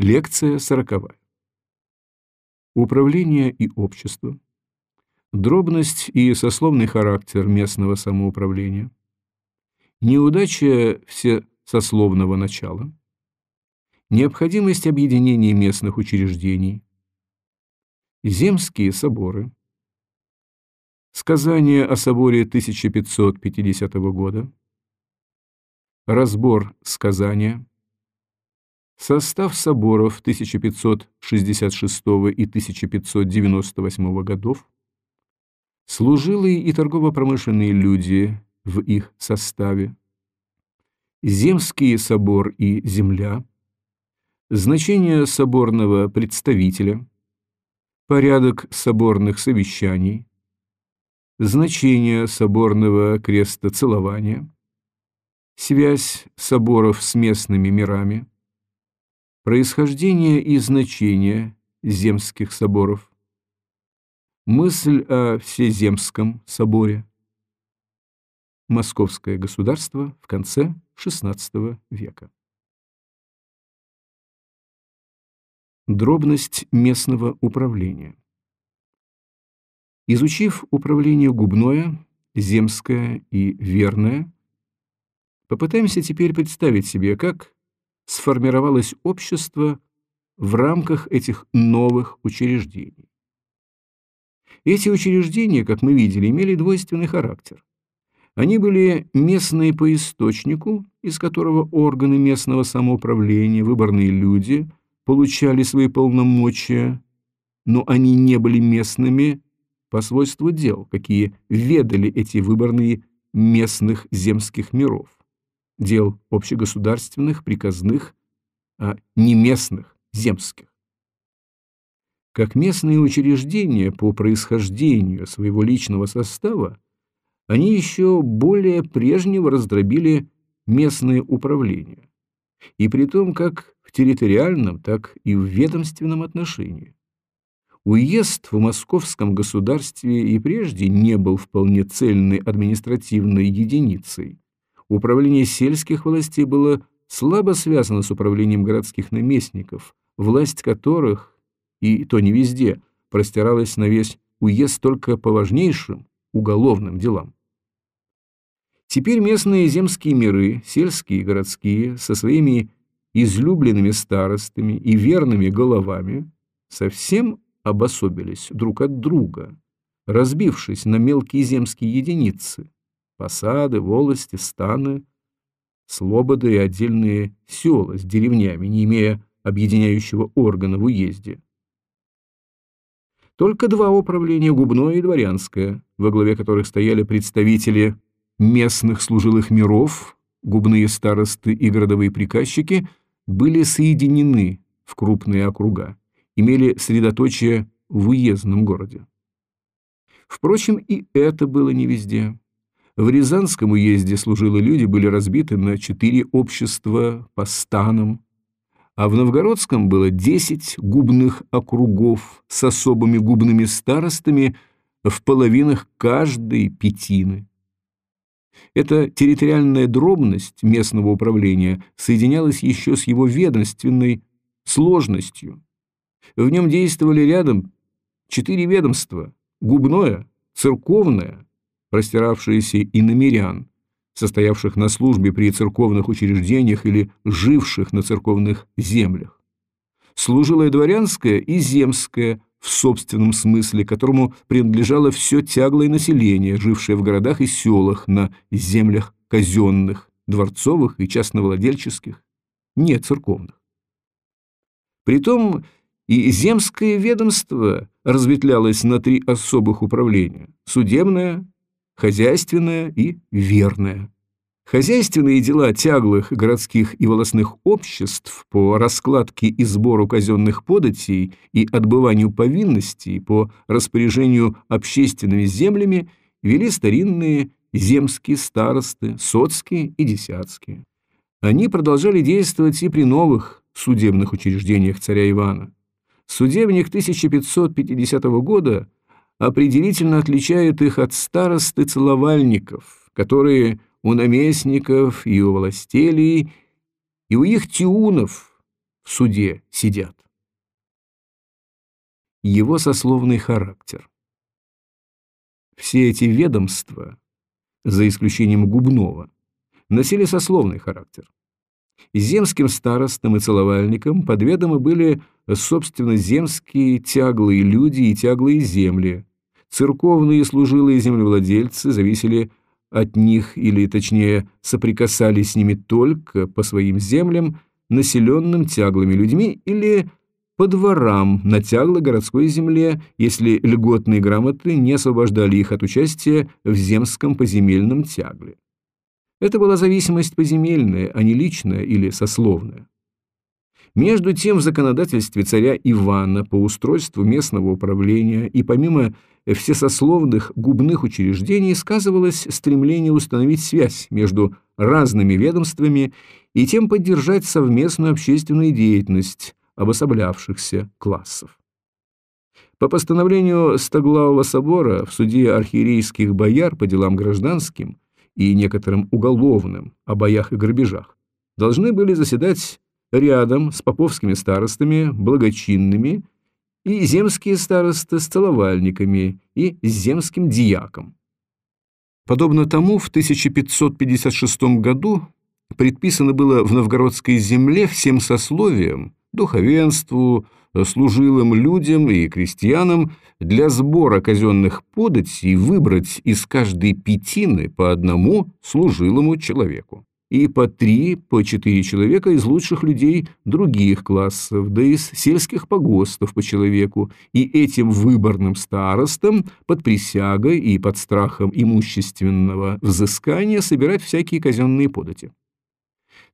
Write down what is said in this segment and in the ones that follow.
Лекция сороковая. Управление и общество. Дробность и сословный характер местного самоуправления. Неудача всесословного начала. Необходимость объединения местных учреждений. Земские соборы. Сказание о соборе 1550 года. Разбор сказания. Состав соборов 1566 и 1598 годов. Служилые и торгово-промышленные люди в их составе. Земский собор и земля. Значение соборного представителя. Порядок соборных совещаний. Значение соборного крестоцелования. Связь соборов с местными мирами Происхождение и значение земских соборов. Мысль о Всеземском соборе. Московское государство в конце XVI века. Дробность местного управления. Изучив управление губное, земское и верное, попытаемся теперь представить себе, как сформировалось общество в рамках этих новых учреждений. Эти учреждения, как мы видели, имели двойственный характер. Они были местные по источнику, из которого органы местного самоуправления, выборные люди, получали свои полномочия, но они не были местными по свойству дел, какие ведали эти выборные местных земских миров дел общегосударственных, приказных, а не местных, земских. Как местные учреждения по происхождению своего личного состава, они еще более прежнего раздробили местное управление, и при том как в территориальном, так и в ведомственном отношении. Уезд в московском государстве и прежде не был вполне цельной административной единицей, Управление сельских властей было слабо связано с управлением городских наместников, власть которых, и то не везде, простиралась на весь уезд только по важнейшим уголовным делам. Теперь местные земские миры, сельские и городские, со своими излюбленными старостами и верными головами, совсем обособились друг от друга, разбившись на мелкие земские единицы, посады, волости, станы, слободы и отдельные села с деревнями, не имея объединяющего органа в уезде. Только два управления, губное и дворянское, во главе которых стояли представители местных служилых миров, губные старосты и городовые приказчики, были соединены в крупные округа, имели средоточие в уездном городе. Впрочем, и это было не везде. В Рязанском уезде служилые люди были разбиты на четыре общества по станам, а в Новгородском было десять губных округов с особыми губными старостами в половинах каждой пятины. Эта территориальная дробность местного управления соединялась еще с его ведомственной сложностью. В нем действовали рядом четыре ведомства – губное, церковное, простиравшиеся и на мирян, состоявших на службе при церковных учреждениях или живших на церковных землях. Служилое дворянское и земское в собственном смысле, которому принадлежало все тяглое население, жившее в городах и селах на землях казенных, дворцовых и частновладельческих, не церковных. Притом и земское ведомство разветвлялось на три особых управления – судебное, хозяйственное и верное. Хозяйственные дела тяглых городских и волосных обществ по раскладке и сбору казенных податей и отбыванию повинностей по распоряжению общественными землями вели старинные земские старосты, соцкие и десятские. Они продолжали действовать и при новых судебных учреждениях царя Ивана. Судебник 1550 года – определительно отличает их от старосты целовальников, которые у наместников и у властелей, и у их тиунов в суде сидят. Его сословный характер. Все эти ведомства, за исключением губного, носили сословный характер. Земским старостам и целовальникам подведомы были, собственно, земские тяглые люди и тяглые земли. Церковные служилые землевладельцы зависели от них, или, точнее, соприкасались с ними только по своим землям, населенным тяглыми людьми, или по дворам на тяглой городской земле, если льготные грамоты не освобождали их от участия в земском поземельном тягле. Это была зависимость поземельная, а не личная или сословная. Между тем в законодательстве царя Ивана по устройству местного управления и помимо всесословных губных учреждений сказывалось стремление установить связь между разными ведомствами и тем поддержать совместную общественную деятельность обособлявшихся классов. По постановлению Стоглавого собора в суде архиерейских бояр по делам гражданским и некоторым уголовным о боях и грабежах должны были заседать рядом с поповскими старостами, благочинными и земские старосты с целовальниками и земским диаком. Подобно тому, в 1556 году предписано было в новгородской земле всем сословиям, духовенству, служилым людям и крестьянам для сбора казенных податей выбрать из каждой пятины по одному служилому человеку и по три, по четыре человека из лучших людей других классов, да из сельских погостов по человеку, и этим выборным старостам под присягой и под страхом имущественного взыскания собирать всякие казенные подати.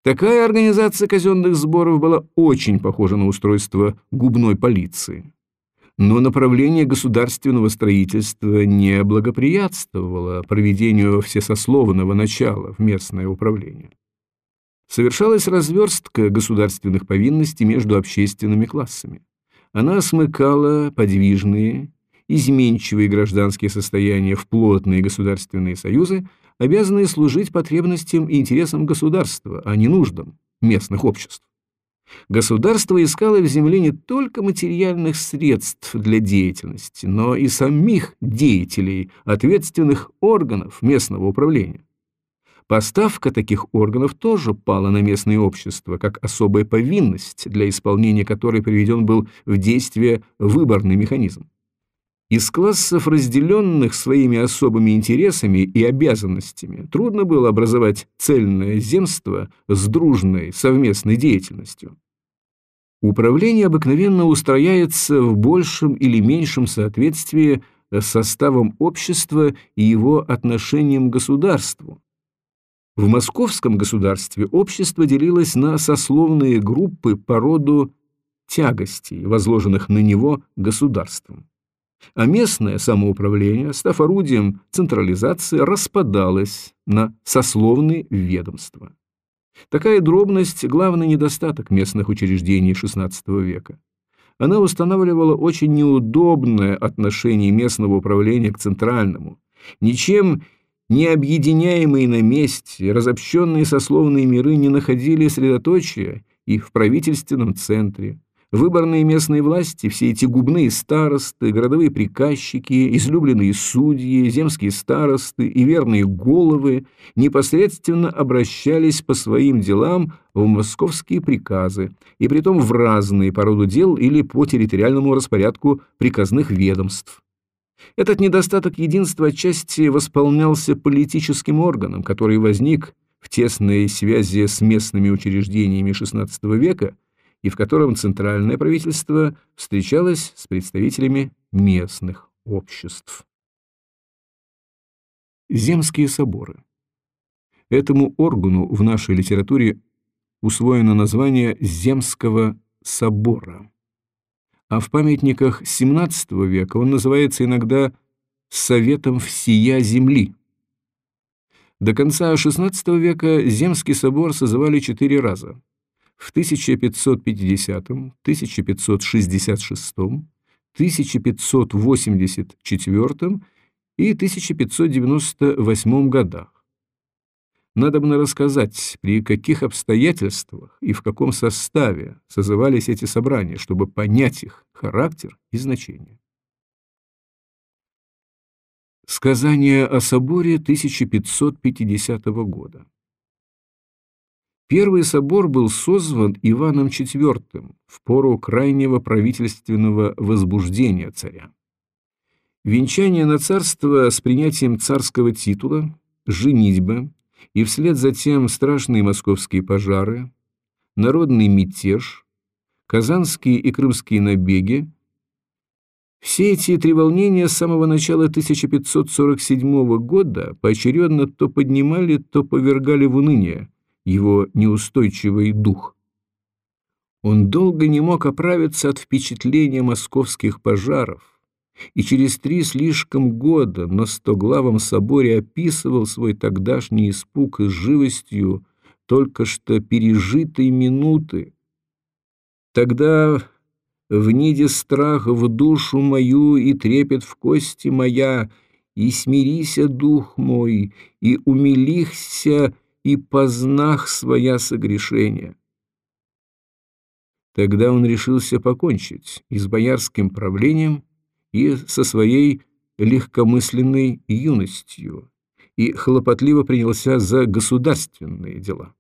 Такая организация казенных сборов была очень похожа на устройство губной полиции. Но направление государственного строительства не благоприятствовало проведению всесословного начала в местное управление. Совершалась разверстка государственных повинностей между общественными классами. Она смыкала подвижные, изменчивые гражданские состояния в плотные государственные союзы, обязанные служить потребностям и интересам государства, а не нуждам местных обществ. Государство искало в земле не только материальных средств для деятельности, но и самих деятелей, ответственных органов местного управления. Поставка таких органов тоже пала на местные общества, как особая повинность, для исполнения которой приведен был в действие выборный механизм. Из классов, разделенных своими особыми интересами и обязанностями, трудно было образовать цельное земство с дружной совместной деятельностью. Управление обыкновенно устрояется в большем или меньшем соответствии с составом общества и его отношением к государству. В московском государстве общество делилось на сословные группы по роду тягостей, возложенных на него государством а местное самоуправление, став орудием централизации, распадалось на сословные ведомства. Такая дробность – главный недостаток местных учреждений XVI века. Она устанавливала очень неудобное отношение местного управления к центральному. Ничем не объединяемые на месте, разобщенные сословные миры не находили средоточия и в правительственном центре, Выборные местные власти, все эти губные старосты, городовые приказчики, излюбленные судьи, земские старосты и верные головы непосредственно обращались по своим делам в московские приказы, и притом в разные по роду дел или по территориальному распорядку приказных ведомств. Этот недостаток единства отчасти восполнялся политическим органом, который возник в тесной связи с местными учреждениями XVI века и в котором центральное правительство встречалось с представителями местных обществ. Земские соборы. Этому органу в нашей литературе усвоено название Земского собора, а в памятниках XVII века он называется иногда Советом всея земли. До конца XVI века Земский собор созывали четыре раза – в 1550, 1566, 1584 и 1598 годах. Надо бы рассказать, при каких обстоятельствах и в каком составе созывались эти собрания, чтобы понять их характер и значение. Сказание о соборе 1550 года. Первый собор был созван Иваном IV в пору крайнего правительственного возбуждения царя. Венчание на царство с принятием царского титула, женитьба и вслед за тем страшные московские пожары, народный мятеж, казанские и крымские набеги все эти треволнения с самого начала 1547 года поочередно то поднимали, то повергали в уныние его неустойчивый дух. Он долго не мог оправиться от впечатления московских пожаров, и через три слишком года на стоглавом соборе описывал свой тогдашний испуг с живостью только что пережитой минуты. Тогда в ниде страх в душу мою и трепет в кости моя, и смирися, дух мой, и умилихся, и познах своя согрешения. Тогда он решился покончить и с боярским правлением, и со своей легкомысленной юностью, и хлопотливо принялся за государственные дела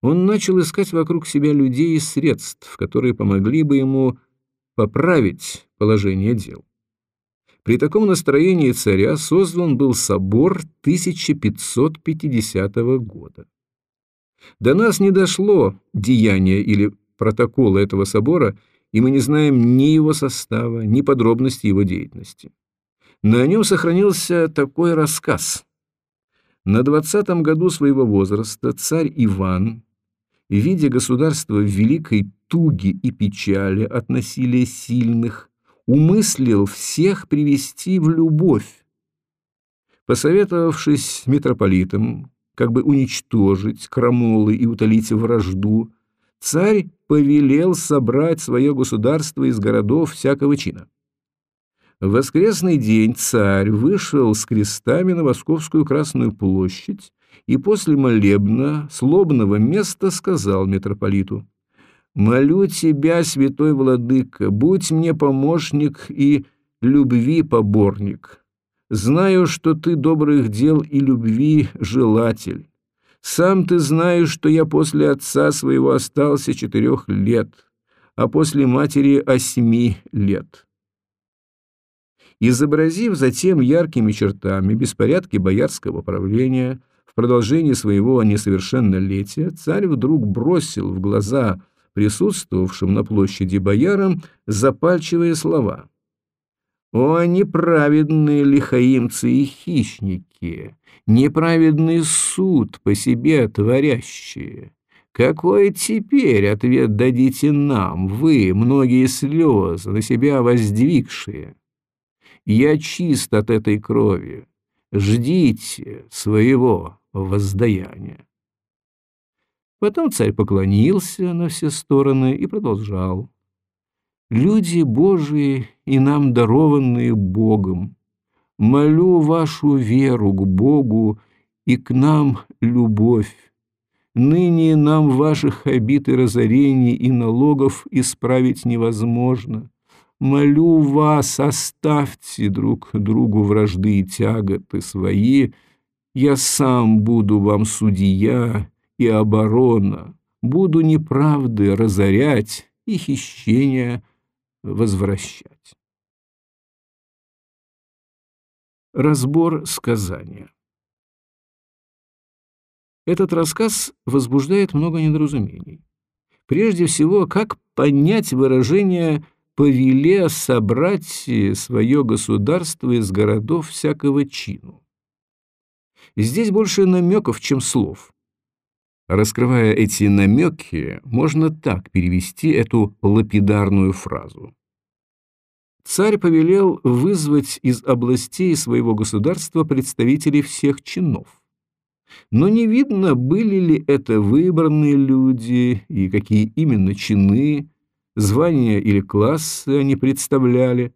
он начал искать вокруг себя людей и средств, которые помогли бы ему поправить положение дел. При таком настроении царя создан был собор 1550 года. До нас не дошло деяние или протокола этого собора, и мы не знаем ни его состава, ни подробностей его деятельности. На нем сохранился такой рассказ. На двадцатом году своего возраста царь Иван видя государство в великой туге и печали от насилия сильных, умыслил всех привести в любовь. Посоветовавшись с митрополитом, как бы уничтожить крамолы и утолить вражду, царь повелел собрать свое государство из городов всякого чина. В воскресный день царь вышел с крестами на Московскую Красную площадь и после молебна слобного места сказал митрополиту, «Молю тебя, святой владыка, будь мне помощник и любви поборник. Знаю, что ты добрых дел и любви желатель. Сам ты знаешь, что я после отца своего остался четырех лет, а после матери осьми лет». Изобразив затем яркими чертами беспорядки боярского правления, продолжении своего несовершеннолетия царь вдруг бросил в глаза присутствовавшим на площади боярам запальчивые слова. «О, неправедные лихаимцы и хищники! Неправедный суд по себе творящие! Какой теперь ответ дадите нам, вы, многие слезы, на себя воздвигшие? Я чист от этой крови, ждите своего воздаяние. Потом царь поклонился на все стороны и продолжал. «Люди Божии и нам дарованные Богом, молю вашу веру к Богу и к нам любовь. Ныне нам ваших обид и разорений и налогов исправить невозможно. Молю вас, оставьте друг другу вражды и тяготы свои, — я сам буду вам судья и оборона, буду неправды разорять и хищения возвращать. Разбор сказания Этот рассказ возбуждает много недоразумений. Прежде всего, как понять выражение «повеле собрать свое государство из городов всякого чину»? Здесь больше намеков, чем слов. Раскрывая эти намеки, можно так перевести эту лапидарную фразу. Царь повелел вызвать из областей своего государства представителей всех чинов. Но не видно, были ли это выбранные люди и какие именно чины, звания или классы они представляли.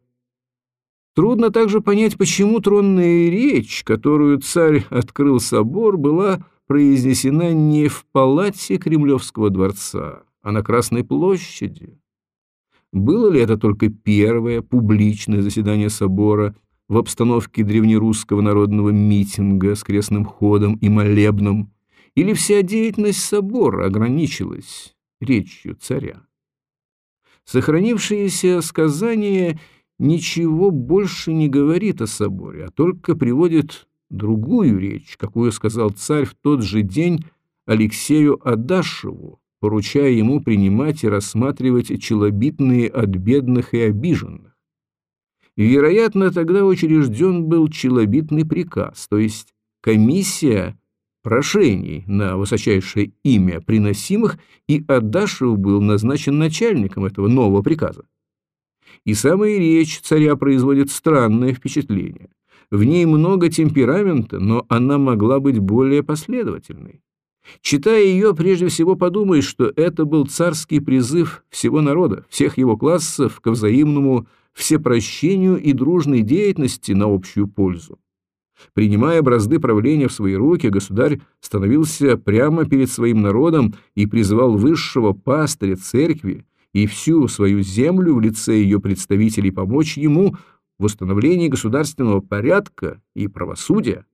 Трудно также понять, почему тронная речь, которую царь открыл собор, была произнесена не в палате Кремлевского дворца, а на Красной площади. Было ли это только первое публичное заседание собора в обстановке древнерусского народного митинга с крестным ходом и молебном, или вся деятельность собора ограничилась речью царя? Сохранившееся сказание ничего больше не говорит о соборе, а только приводит другую речь, какую сказал царь в тот же день Алексею Адашеву, поручая ему принимать и рассматривать челобитные от бедных и обиженных. Вероятно, тогда учрежден был челобитный приказ, то есть комиссия прошений на высочайшее имя приносимых, и Адашев был назначен начальником этого нового приказа. И самая речь царя производит странное впечатление. В ней много темперамента, но она могла быть более последовательной. Читая ее, прежде всего подумаешь, что это был царский призыв всего народа, всех его классов к взаимному всепрощению и дружной деятельности на общую пользу. Принимая бразды правления в свои руки, государь становился прямо перед своим народом и призывал высшего пастыря церкви и всю свою землю в лице ее представителей помочь ему в установлении государственного порядка и правосудия.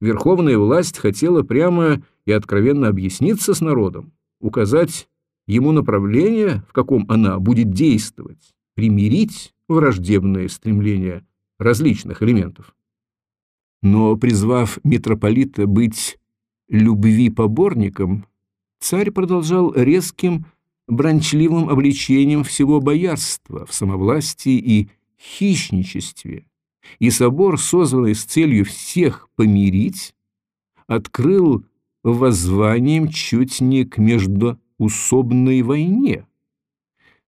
Верховная власть хотела прямо и откровенно объясниться с народом, указать ему направление, в каком она будет действовать, примирить враждебные стремления различных элементов. Но призвав митрополита быть любви поборником, царь продолжал резким, бранчливым обличением всего боярства в самовластии и хищничестве, и собор, созванный с целью всех помирить, открыл воззванием чуть не к междуусобной войне.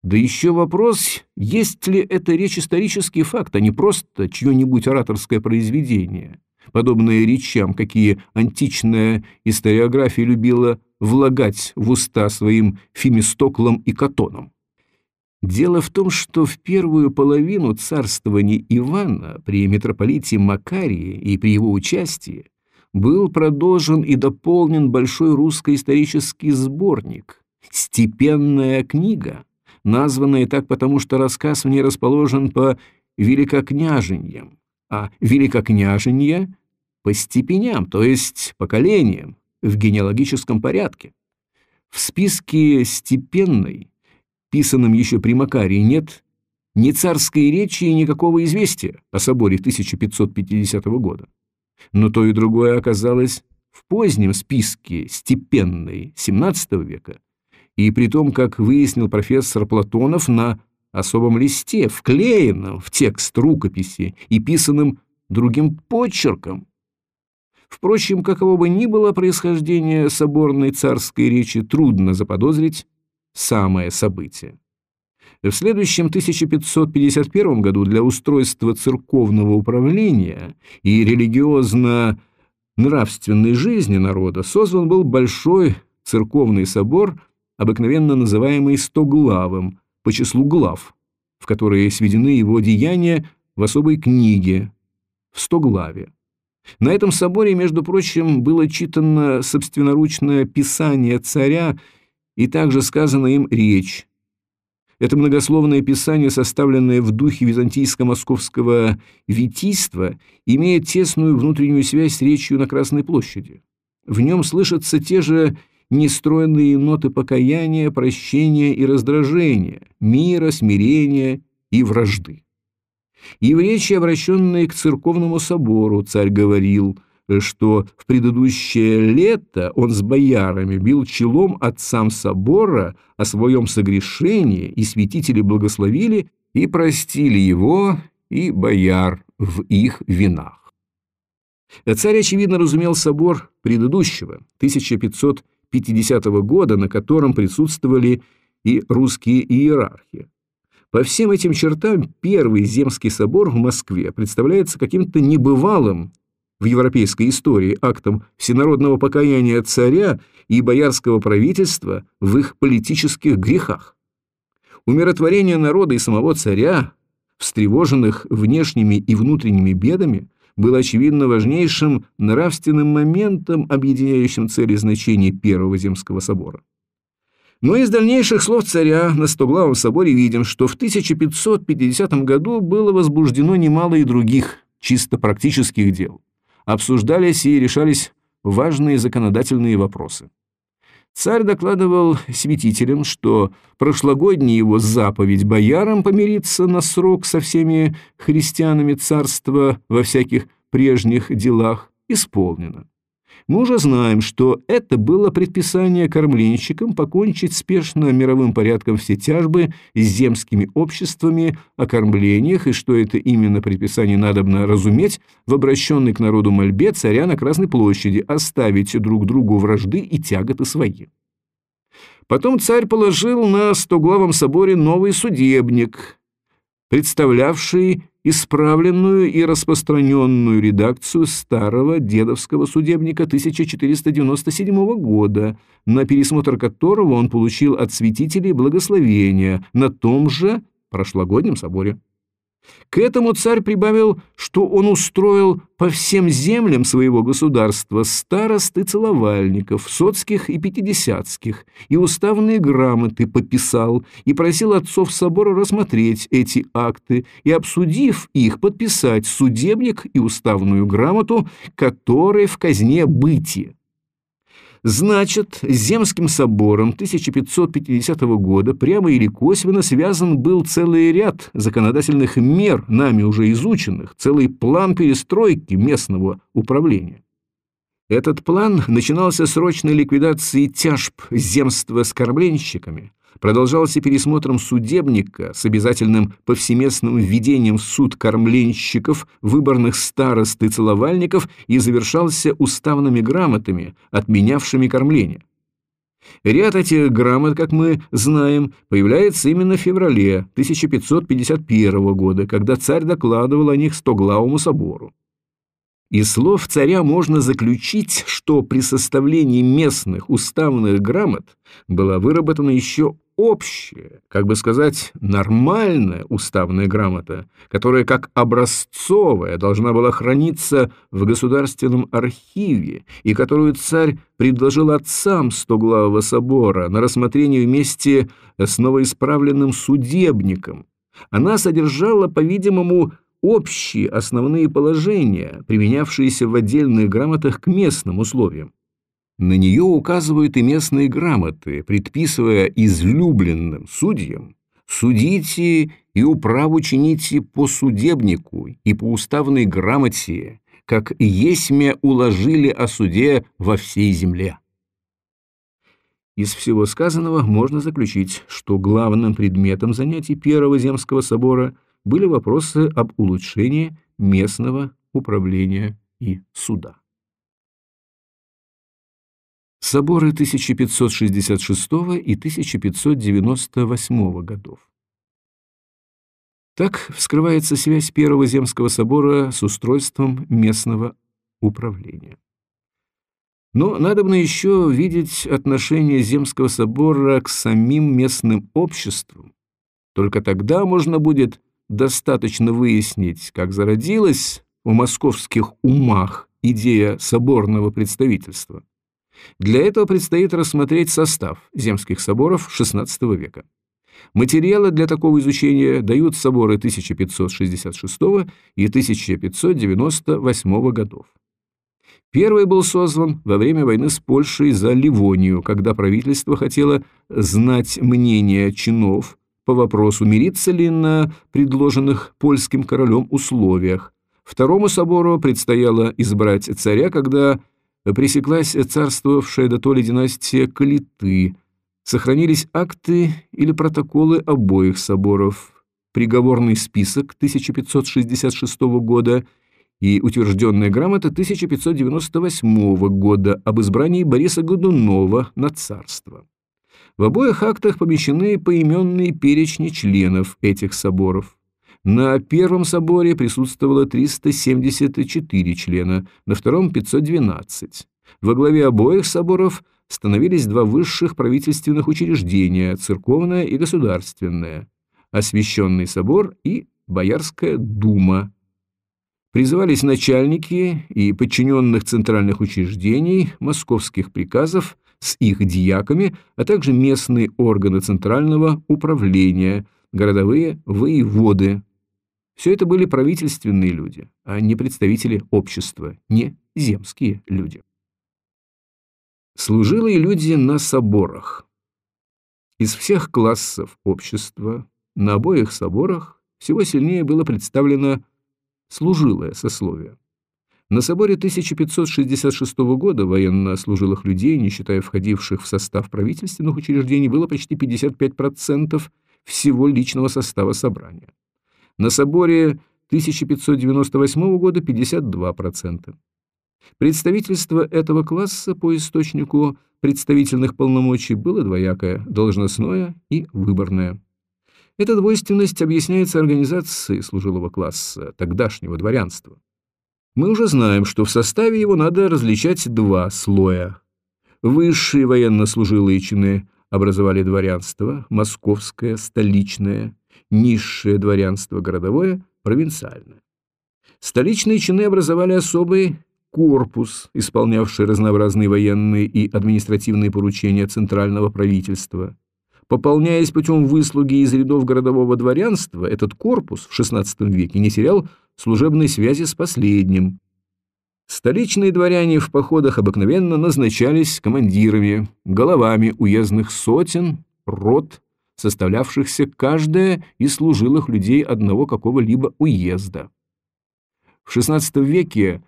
Да еще вопрос, есть ли это речь исторический факт, а не просто чье-нибудь ораторское произведение, подобное речам, какие античная историография любила влагать в уста своим Фемистоклом и Катоном. Дело в том, что в первую половину царствования Ивана при митрополите Макарии и при его участии был продолжен и дополнен большой русско-исторический сборник «Степенная книга», названная так потому, что рассказ в ней расположен по великокняженьям, а великокняженья – по степеням, то есть поколениям, в генеалогическом порядке. В списке степенной писанном еще при Макарии, нет ни царской речи и никакого известия о соборе 1550 года. Но то и другое оказалось в позднем списке степенной XVII века, и при том, как выяснил профессор Платонов, на особом листе, вклеенном в текст рукописи и писанным другим почерком. Впрочем, каково бы ни было происхождение соборной царской речи, трудно заподозрить самое событие. В следующем 1551 году для устройства церковного управления и религиозно-нравственной жизни народа создан был большой церковный собор, обыкновенно называемый Стоглавым, по числу глав, в которые сведены его деяния в особой книге, в Стоглаве. На этом соборе, между прочим, было читано собственноручное писание царя и также сказана им речь. Это многословное писание, составленное в духе византийско-московского витийства, имеет тесную внутреннюю связь с речью на Красной площади. В нем слышатся те же нестроенные ноты покаяния, прощения и раздражения, мира, смирения и вражды. И в речи, обращенной к церковному собору, царь говорил – что в предыдущее лето он с боярами бил челом отцам собора о своем согрешении, и святители благословили и простили его и бояр в их винах. Царь, очевидно, разумел собор предыдущего, 1550 года, на котором присутствовали и русские иерархи. По всем этим чертам первый Земский собор в Москве представляется каким-то небывалым в европейской истории актом всенародного покаяния царя и боярского правительства в их политических грехах. Умиротворение народа и самого царя, встревоженных внешними и внутренними бедами, было, очевидно, важнейшим нравственным моментом, объединяющим цели значения Первого Земского собора. Но из дальнейших слов царя на Стоглавом соборе видим, что в 1550 году было возбуждено немало и других, чисто практических дел. Обсуждались и решались важные законодательные вопросы. Царь докладывал святителям, что прошлогодняя его заповедь боярам помириться на срок со всеми христианами царства во всяких прежних делах исполнена. Мы уже знаем, что это было предписание кормленщикам покончить спешно мировым порядком все тяжбы с земскими обществами о кормлениях, и что это именно предписание надобно разуметь в обращенной к народу мольбе царя на Красной площади оставить друг другу вражды и тяготы свои. Потом царь положил на Стоглавом соборе новый судебник, представлявший исправленную и распространенную редакцию старого дедовского судебника 1497 года, на пересмотр которого он получил от святителей благословения на том же прошлогоднем соборе. К этому царь прибавил, что он устроил по всем землям своего государства старосты целовальников, соцких и пятидесятских, и уставные грамоты подписал, и просил отцов собора рассмотреть эти акты, и, обсудив их, подписать судебник и уставную грамоту, которые в казне бытие. Значит, с Земским собором 1550 года прямо или косвенно связан был целый ряд законодательных мер, нами уже изученных, целый план перестройки местного управления. Этот план начинался срочной ликвидации тяжб земства с кормленщиками, продолжался пересмотром судебника с обязательным повсеместным введением в суд кормленщиков, выборных старост и целовальников и завершался уставными грамотами, отменявшими кормление. Ряд этих грамот, как мы знаем, появляется именно в феврале 1551 года, когда царь докладывал о них Стоглавому собору. Из слов царя можно заключить, что при составлении местных уставных грамот была выработана еще общая, как бы сказать, нормальная уставная грамота, которая как образцовая должна была храниться в государственном архиве и которую царь предложил отцам Стоглавого собора на рассмотрение вместе с новоисправленным судебником. Она содержала, по-видимому, общие основные положения, применявшиеся в отдельных грамотах к местным условиям. На нее указывают и местные грамоты, предписывая излюбленным судьям «судите и управу чините по судебнику и по уставной грамоте, как есмя уложили о суде во всей земле». Из всего сказанного можно заключить, что главным предметом занятий Первого Земского собора были вопросы об улучшении местного управления и суда. Соборы 1566 и 1598 годов. Так вскрывается связь Первого Земского собора с устройством местного управления. Но надобно еще видеть отношение Земского собора к самим местным обществам. Только тогда можно будет достаточно выяснить, как зародилась в московских умах идея соборного представительства. Для этого предстоит рассмотреть состав земских соборов XVI века. Материалы для такого изучения дают соборы 1566 и 1598 годов. Первый был созван во время войны с Польшей за Ливонию, когда правительство хотело знать мнение чинов по вопросу, мириться ли на предложенных польским королем условиях. Второму собору предстояло избрать царя, когда пресеклась царствовавшая до то династия Калиты, сохранились акты или протоколы обоих соборов, приговорный список 1566 года и утвержденная грамота 1598 года об избрании Бориса Годунова на царство. В обоих актах помещены поименные перечни членов этих соборов. На первом соборе присутствовало 374 члена, на втором – 512. Во главе обоих соборов становились два высших правительственных учреждения – церковное и государственное, Освященный собор и Боярская дума. Призывались начальники и подчиненных центральных учреждений, московских приказов с их диаками, а также местные органы центрального управления, городовые воеводы. Все это были правительственные люди, а не представители общества, не земские люди. Служилые люди на соборах. Из всех классов общества на обоих соборах всего сильнее было представлено служилое сословие. На соборе 1566 года военнослужилых людей, не считая входивших в состав правительственных учреждений, было почти 55% всего личного состава собрания. На соборе 1598 года 52%. Представительство этого класса по источнику представительных полномочий было двоякое – должностное и выборное. Эта двойственность объясняется организацией служилого класса, тогдашнего дворянства. Мы уже знаем, что в составе его надо различать два слоя. Высшие военнослужилые чины образовали дворянство, московское, столичное, низшее дворянство, городовое, провинциальное. Столичные чины образовали особый корпус, исполнявший разнообразные военные и административные поручения центрального правительства. Пополняясь путем выслуги из рядов городового дворянства, этот корпус в XVI веке не терял служебной связи с последним. Столичные дворяне в походах обыкновенно назначались командирами, головами уездных сотен, рот, составлявшихся каждая из служилых людей одного какого-либо уезда. В XVI веке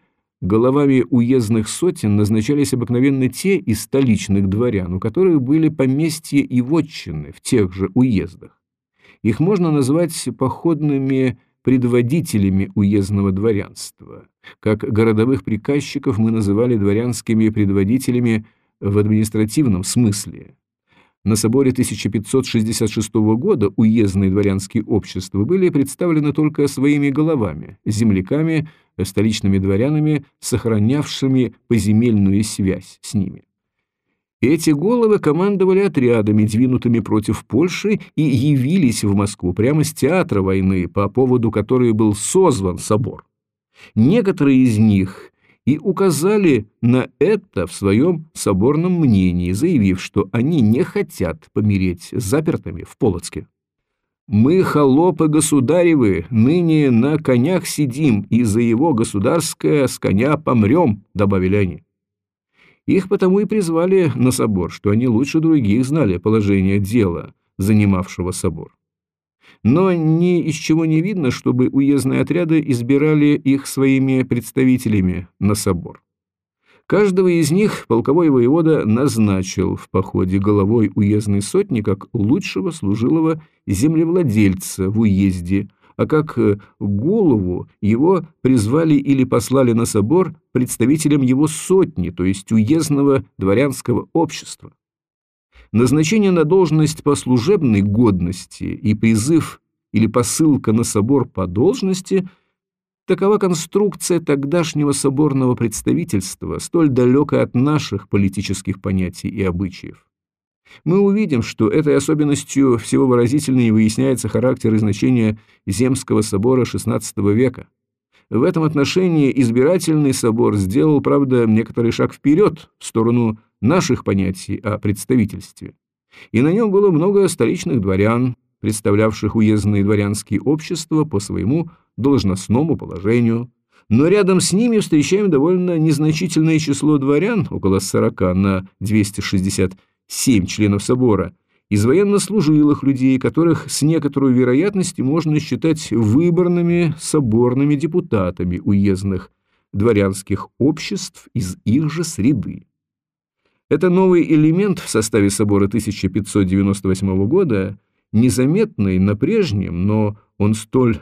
Головами уездных сотен назначались обыкновенно те из столичных дворян, у которых были поместья и вотчины в тех же уездах. Их можно назвать походными предводителями уездного дворянства. Как городовых приказчиков мы называли дворянскими предводителями в административном смысле. На соборе 1566 года уездные дворянские общества были представлены только своими головами, земляками, столичными дворянами, сохранявшими поземельную связь с ними. Эти головы командовали отрядами, двинутыми против Польши, и явились в Москву прямо с театра войны, по поводу которой был созван собор. Некоторые из них и указали на это в своем соборном мнении, заявив, что они не хотят помереть запертыми в Полоцке. «Мы, холопы государевы, ныне на конях сидим, и за его государское с коня помрем», — добавили они. Их потому и призвали на собор, что они лучше других знали положение дела, занимавшего собор но ни из чего не видно, чтобы уездные отряды избирали их своими представителями на собор. Каждого из них полковой воевода назначил в походе головой уездной сотни как лучшего служилого землевладельца в уезде, а как э, голову его призвали или послали на собор представителям его сотни, то есть уездного дворянского общества. Назначение на должность по служебной годности и призыв или посылка на собор по должности – такова конструкция тогдашнего соборного представительства, столь далекая от наших политических понятий и обычаев. Мы увидим, что этой особенностью всего выразительнее выясняется характер и значение Земского собора XVI века. В этом отношении избирательный собор сделал, правда, некоторый шаг вперед в сторону наших понятий о представительстве. И на нем было много столичных дворян, представлявших уездные дворянские общества по своему должностному положению. Но рядом с ними встречаем довольно незначительное число дворян, около 40 на 267 членов собора, из военнослужилых людей, которых с некоторой вероятностью можно считать выборными соборными депутатами уездных дворянских обществ из их же среды. Это новый элемент в составе собора 1598 года, незаметный на прежнем, но он столь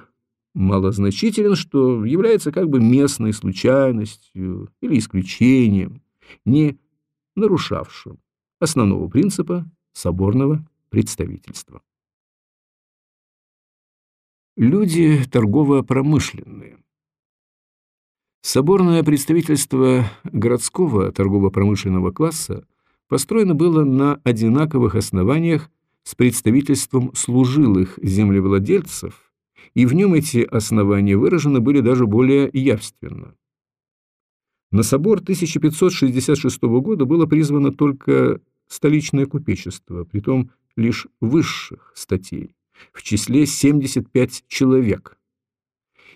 малозначителен, что является как бы местной случайностью или исключением, не нарушавшим основного принципа соборного представительства. Люди торгово-промышленные. Соборное представительство городского торгово-промышленного класса построено было на одинаковых основаниях с представительством служилых землевладельцев и в нем эти основания выражены были даже более явственно. На собор 1566 года было призвано только столичное купечество, притом лишь высших статей, в числе 75 человек.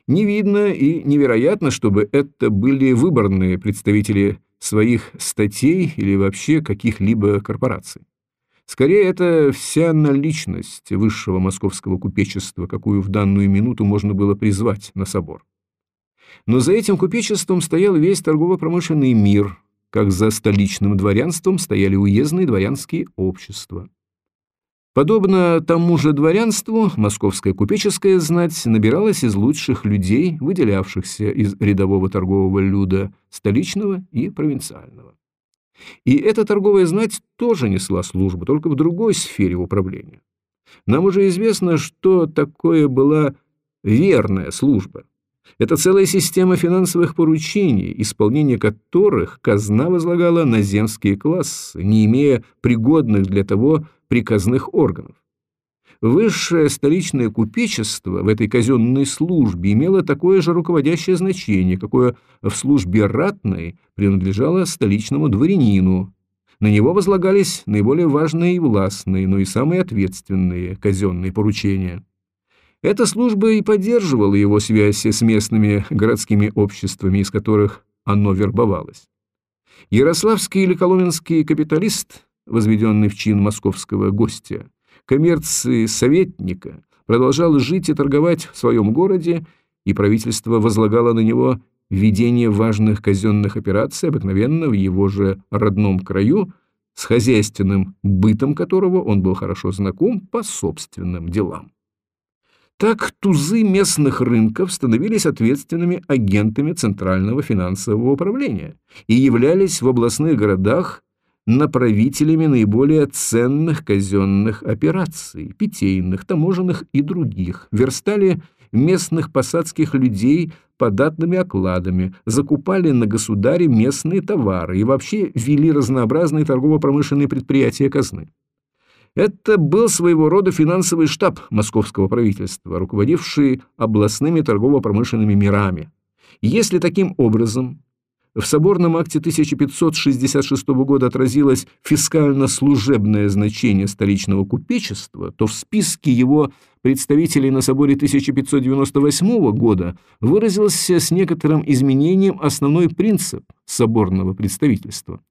Не видно и невероятно, чтобы это были выборные представители своих статей или вообще каких-либо корпораций. Скорее, это вся наличность высшего московского купечества, какую в данную минуту можно было призвать на собор. Но за этим купечеством стоял весь торгово-промышленный мир, как за столичным дворянством стояли уездные дворянские общества. Подобно тому же дворянству, московская купеческая знать набиралась из лучших людей, выделявшихся из рядового торгового люда, столичного и провинциального. И эта торговая знать тоже несла службу, только в другой сфере управления. Нам уже известно, что такое была верная служба. Это целая система финансовых поручений, исполнение которых казна возлагала на земские классы, не имея пригодных для того приказных органов. Высшее столичное купечество в этой казенной службе имело такое же руководящее значение, какое в службе ратной принадлежало столичному дворянину. На него возлагались наиболее важные и властные, но и самые ответственные казенные поручения. Эта служба и поддерживала его связь с местными городскими обществами, из которых оно вербовалось. Ярославский или коломенский капиталист возведенный в чин московского гостя, коммерции советника, продолжал жить и торговать в своем городе, и правительство возлагало на него ведение важных казенных операций, обыкновенно в его же родном краю, с хозяйственным бытом которого он был хорошо знаком по собственным делам. Так тузы местных рынков становились ответственными агентами Центрального финансового управления и являлись в областных городах направителями наиболее ценных казенных операций, питейных, таможенных и других, верстали местных посадских людей податными окладами, закупали на государе местные товары и вообще вели разнообразные торгово-промышленные предприятия казны. Это был своего рода финансовый штаб московского правительства, руководивший областными торгово-промышленными мирами. Если таким образом в соборном акте 1566 года отразилось фискально-служебное значение столичного купечества, то в списке его представителей на соборе 1598 года выразился с некоторым изменением основной принцип соборного представительства.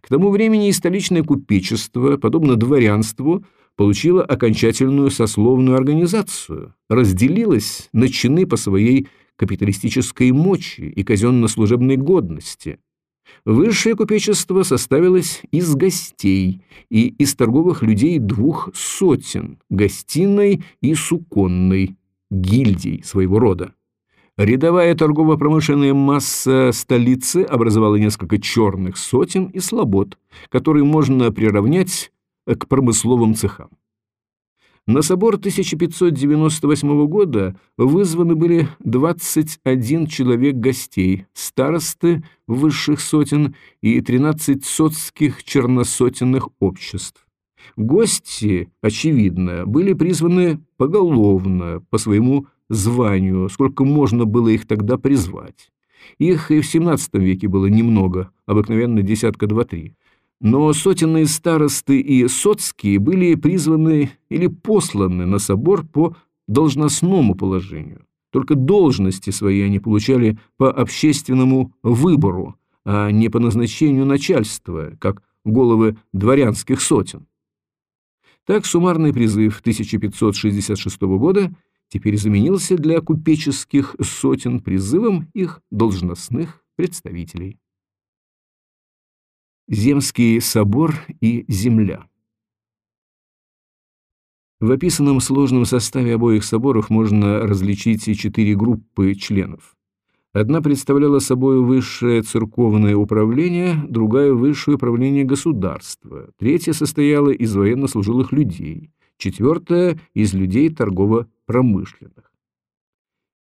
К тому времени и столичное купечество, подобно дворянству, получило окончательную сословную организацию, разделилось на чины по своей капиталистической мочи и казенно-служебной годности. Высшее купечество составилось из гостей и из торговых людей двух сотен, гостиной и суконной, гильдий своего рода. Рядовая торгово-промышленная масса столицы образовала несколько черных сотен и слобод, которые можно приравнять к промысловым цехам. На собор 1598 года вызваны были 21 человек гостей, старосты высших сотен и 13 соцких черносотенных обществ. Гости, очевидно, были призваны поголовно, по своему званию, сколько можно было их тогда призвать. Их и в XVII веке было немного, обыкновенно десятка два-три но сотенные старосты и соцкие были призваны или посланы на собор по должностному положению. Только должности свои они получали по общественному выбору, а не по назначению начальства, как головы дворянских сотен. Так суммарный призыв 1566 года теперь заменился для купеческих сотен призывом их должностных представителей. Земский собор и земля. В описанном сложном составе обоих соборов можно различить четыре группы членов. Одна представляла собой высшее церковное управление, другая – высшее управление государства, третья состояла из военнослужилых людей, четвертая – из людей торгово-промышленных.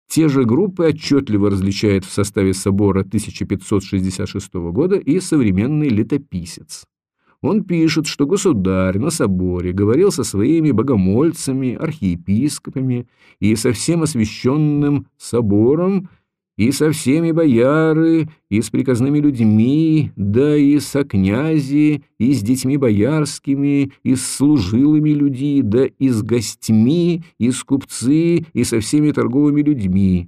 Те же группы отчетливо различает в составе собора 1566 года и современный летописец. Он пишет, что государь на соборе говорил со своими богомольцами, архиепископами и со всем освященным собором, и со всеми бояры, и с приказными людьми, да и со князи, и с детьми боярскими, и с служилыми люди, да и с гостьми, и с купцы, и со всеми торговыми людьми.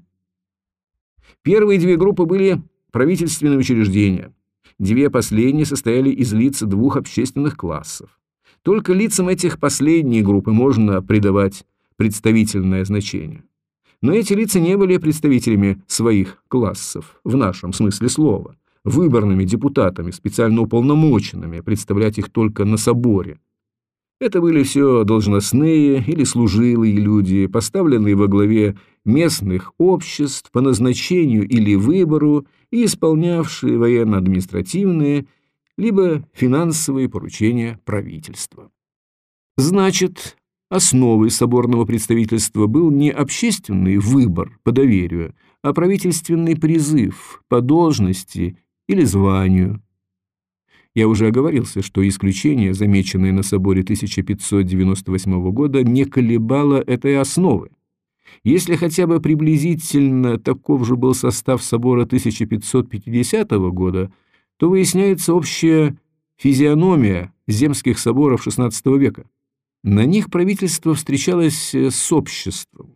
Первые две группы были правительственные учреждения. Две последние состояли из лиц двух общественных классов. Только лицам этих последней группы можно придавать представительное значение. Но эти лица не были представителями своих классов, в нашем смысле слова, выборными депутатами, специально уполномоченными представлять их только на соборе. Это были все должностные или служилые люди, поставленные во главе местных обществ по назначению или выбору и исполнявшие военно-административные либо финансовые поручения правительства. Значит, Основой соборного представительства был не общественный выбор по доверию, а правительственный призыв по должности или званию. Я уже оговорился, что исключение, замеченное на соборе 1598 года, не колебало этой основы. Если хотя бы приблизительно таков же был состав собора 1550 года, то выясняется общая физиономия земских соборов XVI века. На них правительство встречалось э, с обществом,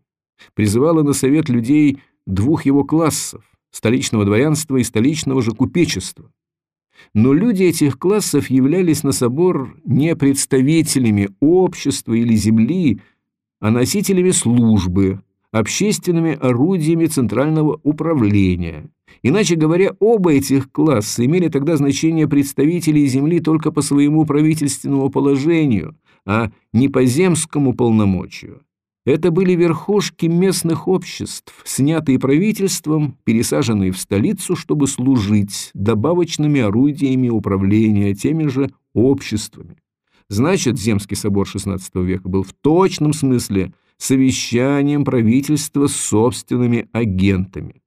призывало на совет людей двух его классов – столичного дворянства и столичного же купечества. Но люди этих классов являлись на собор не представителями общества или земли, а носителями службы, общественными орудиями центрального управления. Иначе говоря, оба этих класса имели тогда значение представителей земли только по своему правительственному положению, а не по земскому полномочию. Это были верхушки местных обществ, снятые правительством, пересаженные в столицу, чтобы служить добавочными орудиями управления теми же обществами. Значит, Земский собор XVI века был в точном смысле совещанием правительства с собственными агентами.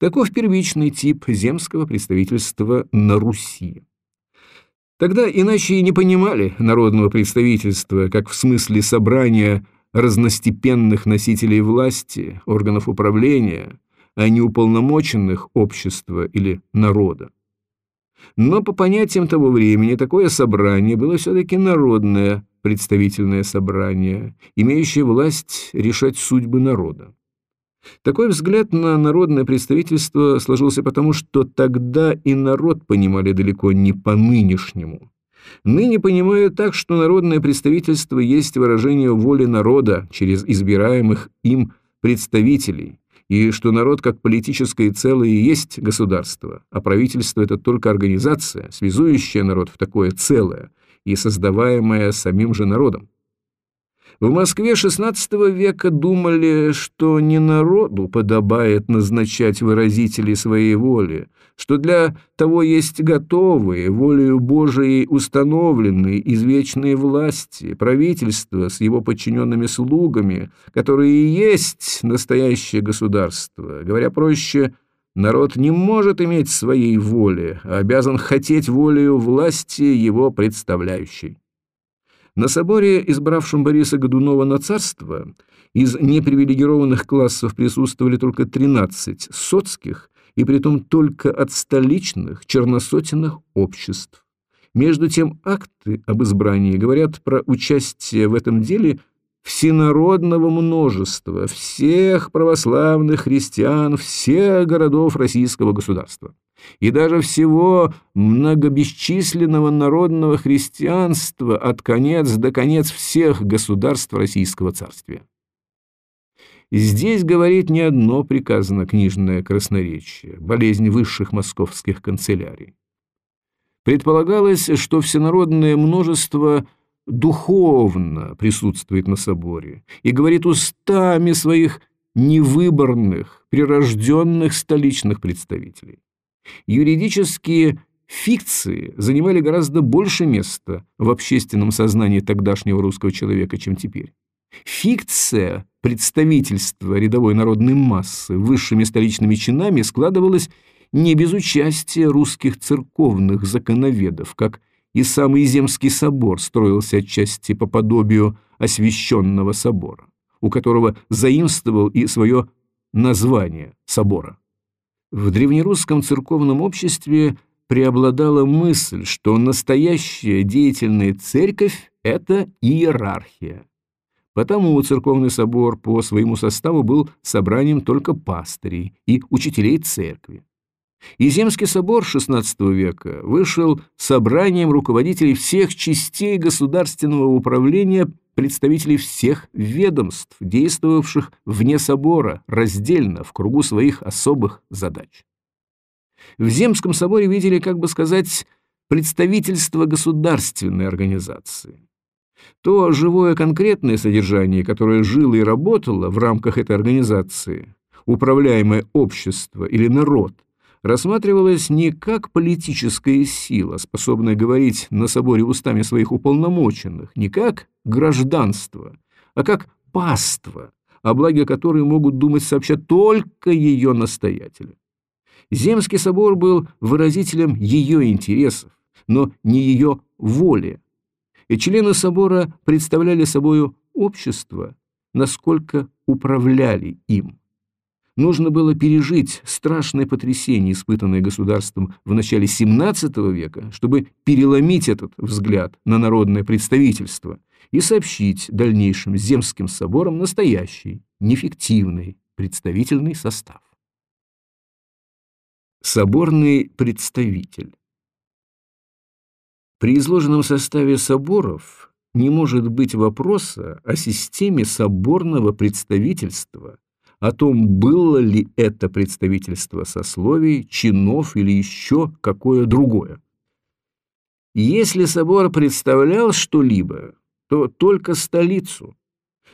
Таков первичный тип земского представительства на Руси. Тогда иначе и не понимали народного представительства, как в смысле собрания разностепенных носителей власти, органов управления, а не уполномоченных общества или народа. Но по понятиям того времени такое собрание было все-таки народное представительное собрание, имеющее власть решать судьбы народа. Такой взгляд на народное представительство сложился потому, что тогда и народ понимали далеко не по-нынешнему. Ныне понимают так, что народное представительство есть выражение воли народа через избираемых им представителей, и что народ как политическое целое и есть государство, а правительство – это только организация, связующая народ в такое целое и создаваемая самим же народом. В Москве XVI века думали, что не народу подобает назначать выразителей своей воли, что для того есть готовые, волею Божией установленные извечные власти, правительство с его подчиненными слугами, которые и есть настоящее государство. Говоря проще, народ не может иметь своей воли, а обязан хотеть волею власти его представляющей. На соборе, избравшем Бориса Годунова на царство, из непривилегированных классов присутствовали только 13 соцких, и притом только от столичных черносотенных обществ. Между тем акты об избрании говорят про участие в этом деле всенародного множества, всех православных христиан, всех городов российского государства и даже всего многобесчисленного народного христианства от конец до конец всех государств Российского царствия. Здесь говорит не одно приказано книжное красноречие, болезнь высших московских канцелярий. Предполагалось, что всенародное множество духовно присутствует на соборе и говорит устами своих невыборных, прирожденных столичных представителей. Юридические фикции занимали гораздо больше места в общественном сознании тогдашнего русского человека, чем теперь. Фикция представительства рядовой народной массы высшими столичными чинами складывалась не без участия русских церковных законоведов, как и самый Земский собор строился отчасти по подобию освященного собора, у которого заимствовал и свое название собора. В древнерусском церковном обществе преобладала мысль, что настоящая деятельная церковь – это иерархия. Потому церковный собор по своему составу был собранием только пастырей и учителей церкви. И Земский собор XVI века вышел собранием руководителей всех частей государственного управления, представителей всех ведомств, действовавших вне собора, раздельно, в кругу своих особых задач. В Земском соборе видели, как бы сказать, представительство государственной организации. То живое конкретное содержание, которое жило и работало в рамках этой организации, управляемое общество или народ, рассматривалось не как политическая сила, способная говорить на соборе устами своих уполномоченных, не как гражданство, а как паство, о благе которой могут думать сообща только ее настоятели. Земский собор был выразителем ее интересов, но не ее воли. И члены собора представляли собою общество, насколько управляли им. Нужно было пережить страшное потрясение, испытанное государством в начале XVII века, чтобы переломить этот взгляд на народное представительство и сообщить дальнейшим земским соборам настоящий, нефиктивный представительный состав. Соборный представитель При изложенном составе соборов не может быть вопроса о системе соборного представительства, о том, было ли это представительство сословий, чинов или еще какое другое. Если собор представлял что-либо, то только столицу,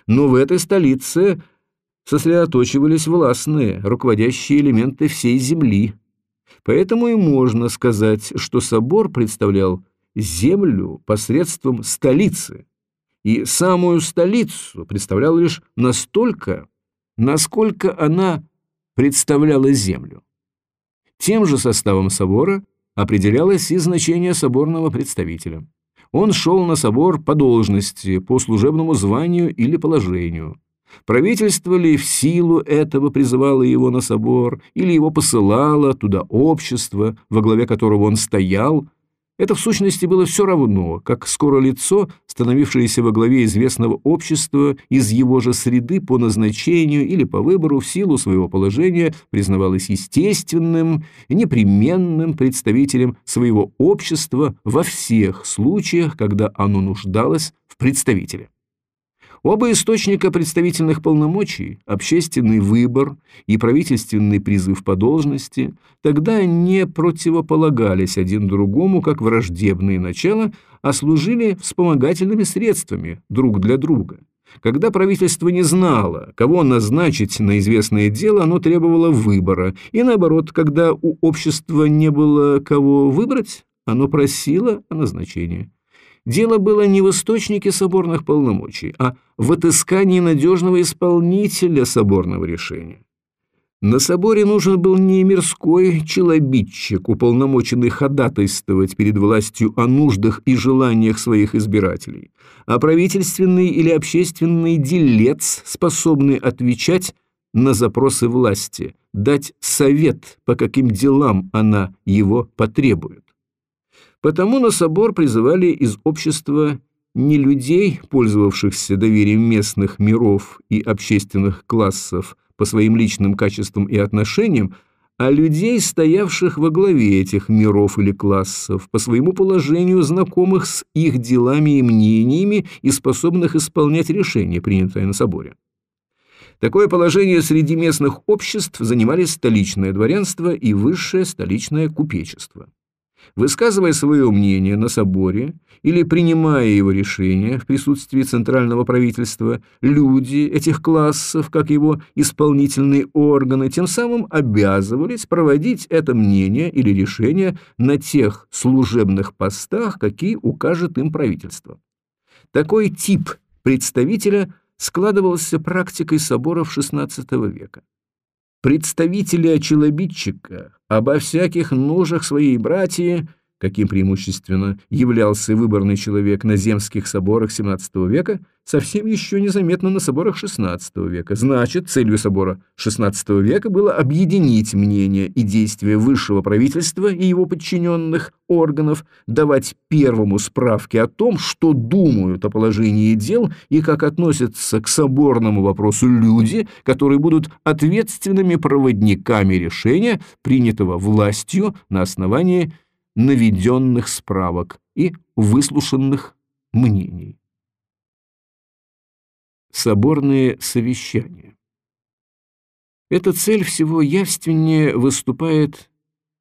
но в этой столице сосредоточивались властные, руководящие элементы всей земли – Поэтому и можно сказать, что собор представлял землю посредством столицы, и самую столицу представлял лишь настолько, насколько она представляла землю. Тем же составом собора определялось и значение соборного представителя. Он шел на собор по должности, по служебному званию или положению. Правительство ли в силу этого призывало его на собор, или его посылало туда общество, во главе которого он стоял, это в сущности было все равно, как скоро лицо, становившееся во главе известного общества из его же среды по назначению или по выбору в силу своего положения, признавалось естественным и непременным представителем своего общества во всех случаях, когда оно нуждалось в представителе. Оба источника представительных полномочий, общественный выбор и правительственный призыв по должности, тогда не противополагались один другому как враждебные начала, а служили вспомогательными средствами друг для друга. Когда правительство не знало, кого назначить на известное дело, оно требовало выбора, и наоборот, когда у общества не было кого выбрать, оно просило о назначении. Дело было не в источнике соборных полномочий, а в отыскании надежного исполнителя соборного решения. На соборе нужен был не мирской челобитчик, уполномоченный ходатайствовать перед властью о нуждах и желаниях своих избирателей, а правительственный или общественный делец, способный отвечать на запросы власти, дать совет, по каким делам она его потребует. Потому на собор призывали из общества не людей, пользовавшихся доверием местных миров и общественных классов по своим личным качествам и отношениям, а людей, стоявших во главе этих миров или классов, по своему положению знакомых с их делами и мнениями и способных исполнять решения, принятые на соборе. Такое положение среди местных обществ занимали столичное дворянство и высшее столичное купечество. Высказывая свое мнение на соборе или принимая его решение в присутствии центрального правительства, люди этих классов, как его исполнительные органы, тем самым обязывались проводить это мнение или решение на тех служебных постах, какие укажет им правительство. Такой тип представителя складывался практикой соборов XVI века представители очелобитчика обо всяких нужах своей братьи, каким преимущественно являлся выборный человек на земских соборах XVII века, совсем еще незаметно на соборах XVI века. Значит, целью собора XVI века было объединить мнение и действия высшего правительства и его подчиненных органов, давать первому справки о том, что думают о положении дел и как относятся к соборному вопросу люди, которые будут ответственными проводниками решения, принятого властью на основании наведенных справок и выслушанных мнений. Соборные совещания. Эта цель всего явственнее выступает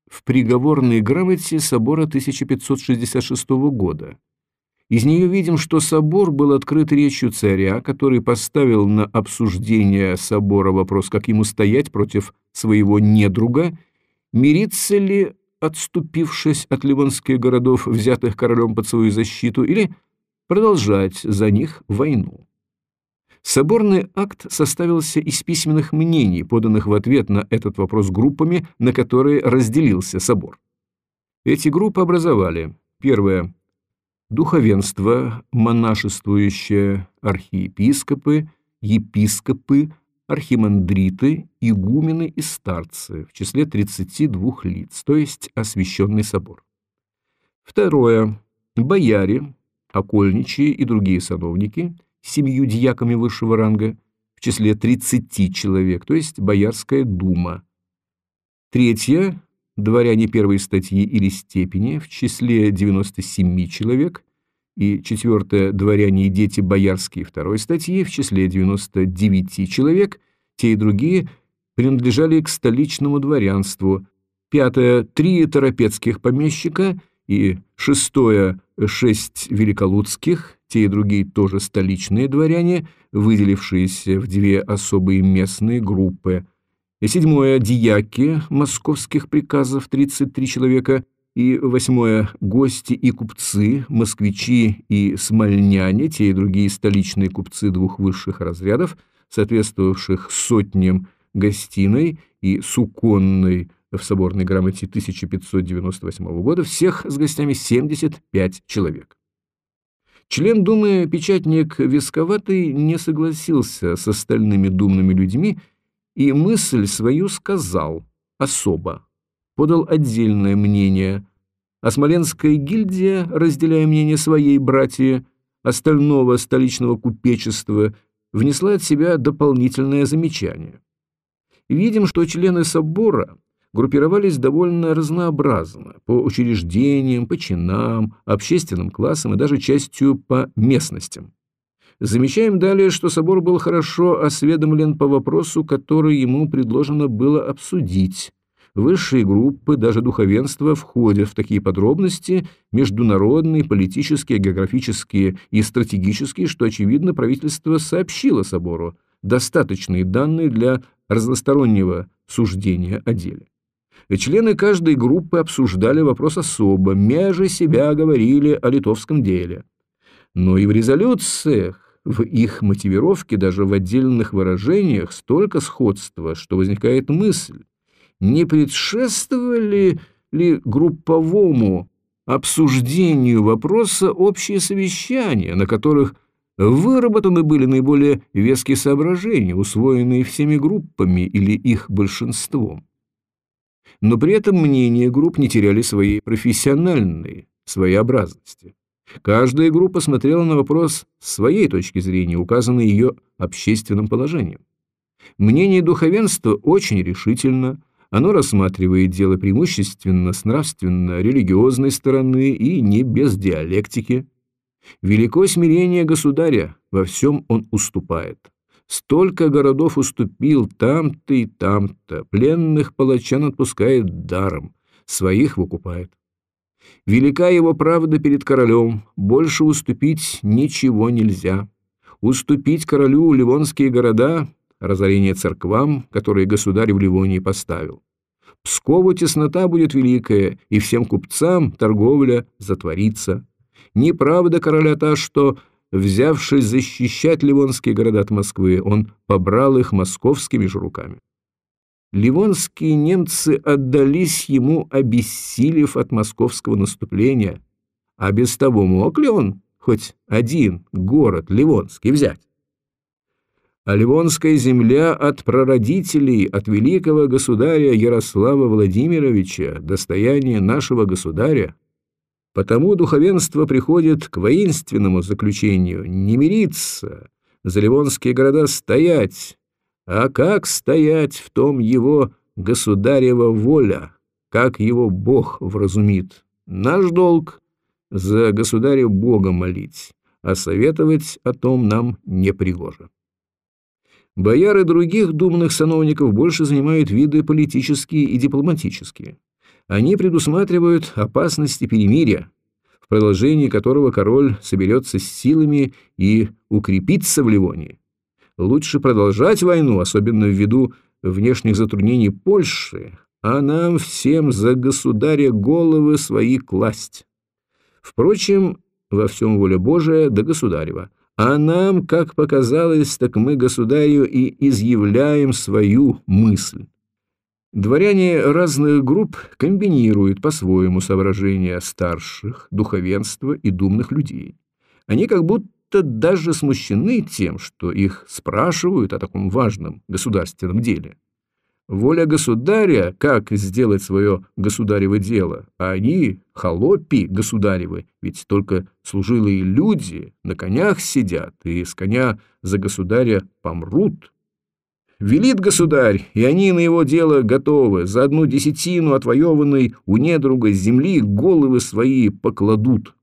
в приговорной грамоте собора 1566 года. Из нее видим, что собор был открыт речью царя, который поставил на обсуждение собора вопрос, как ему стоять против своего недруга, мириться ли отступившись от ливонских городов, взятых королем под свою защиту, или продолжать за них войну. Соборный акт составился из письменных мнений, поданных в ответ на этот вопрос группами, на которые разделился собор. Эти группы образовали первое – духовенство, монашествующее, архиепископы, епископы, архимандриты, игумены и старцы в числе 32 лиц, то есть освященный собор. Второе. Бояре, окольничьи и другие сановники, семью дьяками высшего ранга, в числе 30 человек, то есть Боярская дума. Третье. Дворяне первой статьи или степени в числе 97 человек, и четвертое «Дворяне и дети боярские» второй статьи в числе 99 человек, те и другие принадлежали к столичному дворянству, пятое «Три торопецких помещика» и шестое «Шесть великолудских», те и другие тоже столичные дворяне, выделившиеся в две особые местные группы, и седьмое «Дьяки» московских приказов 33 человека – и восьмое – гости и купцы, москвичи и смольняне, те и другие столичные купцы двух высших разрядов, соответствовавших сотням гостиной и суконной в соборной грамоте 1598 года, всех с гостями 75 человек. Член Думы печатник Висковатый не согласился с остальными думными людьми и мысль свою сказал особо подал отдельное мнение, а Смоленская гильдия, разделяя мнение своей братьи, остального столичного купечества, внесла от себя дополнительное замечание. Видим, что члены собора группировались довольно разнообразно по учреждениям, по чинам, общественным классам и даже частью по местностям. Замечаем далее, что собор был хорошо осведомлен по вопросу, который ему предложено было обсудить, Высшие группы, даже духовенство, входят в такие подробности, международные, политические, географические и стратегические, что, очевидно, правительство сообщило собору достаточные данные для разностороннего суждения о деле. Члены каждой группы обсуждали вопрос особо, межи себя говорили о литовском деле. Но и в резолюциях, в их мотивировке, даже в отдельных выражениях столько сходства, что возникает мысль, не предшествовали ли групповому обсуждению вопроса общие совещания, на которых выработаны были наиболее веские соображения, усвоенные всеми группами или их большинством. Но при этом мнения групп не теряли своей профессиональной своеобразности. Каждая группа смотрела на вопрос с своей точки зрения, указанной ее общественным положением. Мнение духовенства очень решительно – оно рассматривает дело преимущественно с нравственно-религиозной стороны и не без диалектики. Велико смирение государя, во всем он уступает. Столько городов уступил там-то и там-то, пленных палачан отпускает даром, своих выкупает. Велика его правда перед королем, больше уступить ничего нельзя. Уступить королю ливонские города разорение церквам, которые государь в Ливонии поставил. Пскову теснота будет великая, и всем купцам торговля затворится. Неправда короля та, что, взявшись защищать ливонские города от Москвы, он побрал их московскими же руками. ливонские немцы отдались ему, обессилев от московского наступления, а без того мог ли он хоть один город Ливонский взять? А Ливонская земля от прародителей, от великого государя Ярослава Владимировича, достояние нашего государя, Потому духовенство приходит к воинственному заключению не мириться, за ливонские города стоять, а как стоять в том его государева воля, как его Бог вразумит. Наш долг — за государя Бога молить, а советовать о том нам не пригоже. Бояры других думных сановников больше занимают виды политические и дипломатические. Они предусматривают опасности перемирия, в продолжении которого король соберется с силами и укрепится в Ливонии. Лучше продолжать войну, особенно ввиду внешних затруднений Польши, а нам всем за государя головы свои класть. Впрочем, во всем воля Божия да государева, а нам, как показалось, так мы государю и изъявляем свою мысль. Дворяне разных групп комбинируют по-своему соображения старших, духовенства и думных людей. Они как будто даже смущены тем, что их спрашивают о таком важном государственном деле. Воля государя, как сделать свое государево дело, а они, холопи государевы, ведь только служилые люди на конях сидят и с коня за государя помрут. Велит государь, и они на его дело готовы, за одну десятину отвоеванной у недруга земли головы свои покладут.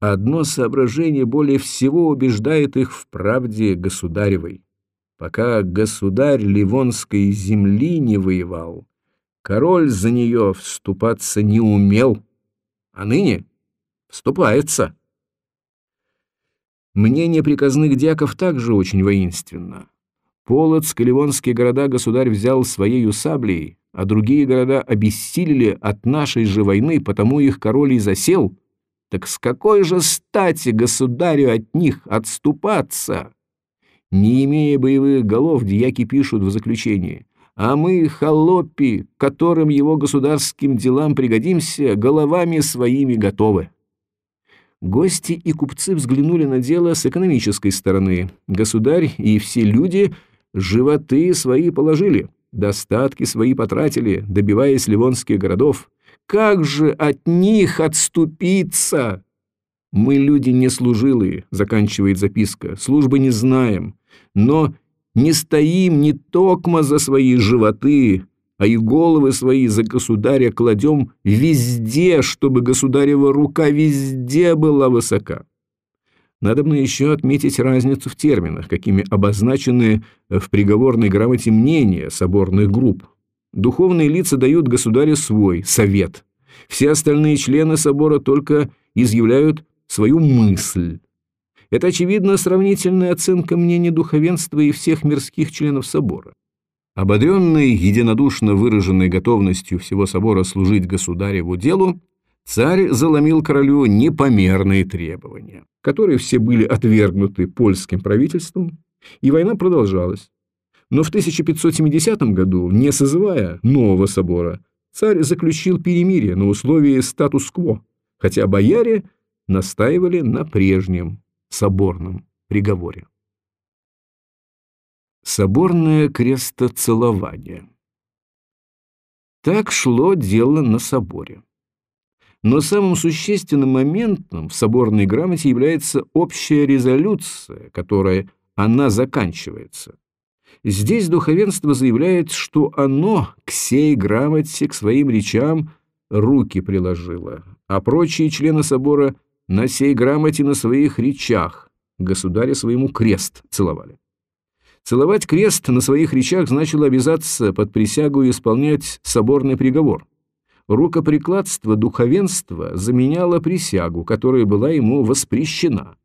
Одно соображение более всего убеждает их в правде государевой. Пока государь Ливонской земли не воевал, король за нее вступаться не умел, а ныне вступается. Мнение приказных дьяков также очень воинственно. Полоцк и Ливонские города государь взял своею саблей, а другие города обессилели от нашей же войны, потому их король и засел. Так с какой же стати государю от них отступаться? Не имея боевых голов, дьяки пишут в заключении, а мы, холопи, которым его государским делам пригодимся, головами своими готовы. Гости и купцы взглянули на дело с экономической стороны. Государь и все люди – Животы свои положили, достатки свои потратили, добиваясь ливонских городов. Как же от них отступиться? Мы люди не служилые, заканчивает записка, службы не знаем, но не стоим не токмо за свои животы, а и головы свои за государя кладем везде, чтобы государева рука везде была высока. Надобно еще отметить разницу в терминах, какими обозначены в приговорной грамоте мнения соборных групп. Духовные лица дают государю свой совет. Все остальные члены собора только изъявляют свою мысль. Это, очевидно, сравнительная оценка мнений духовенства и всех мирских членов собора. Ободренный единодушно выраженной готовностью всего собора служить государеву делу, царь заломил королю непомерные требования которые все были отвергнуты польским правительством, и война продолжалась. Но в 1570 году, не созывая нового собора, царь заключил перемирие на условии статус-кво, хотя бояре настаивали на прежнем соборном приговоре. Соборное крестоцелование Так шло дело на соборе. Но самым существенным моментом в соборной грамоте является общая резолюция, которая она заканчивается. Здесь духовенство заявляет, что оно к сей грамоте, к своим речам руки приложило, а прочие члены собора на сей грамоте на своих речах государя своему крест целовали. Целовать крест на своих речах значило обязаться под присягу исполнять соборный приговор – рукоприкладство духовенства заменяло присягу, которая была ему воспрещена.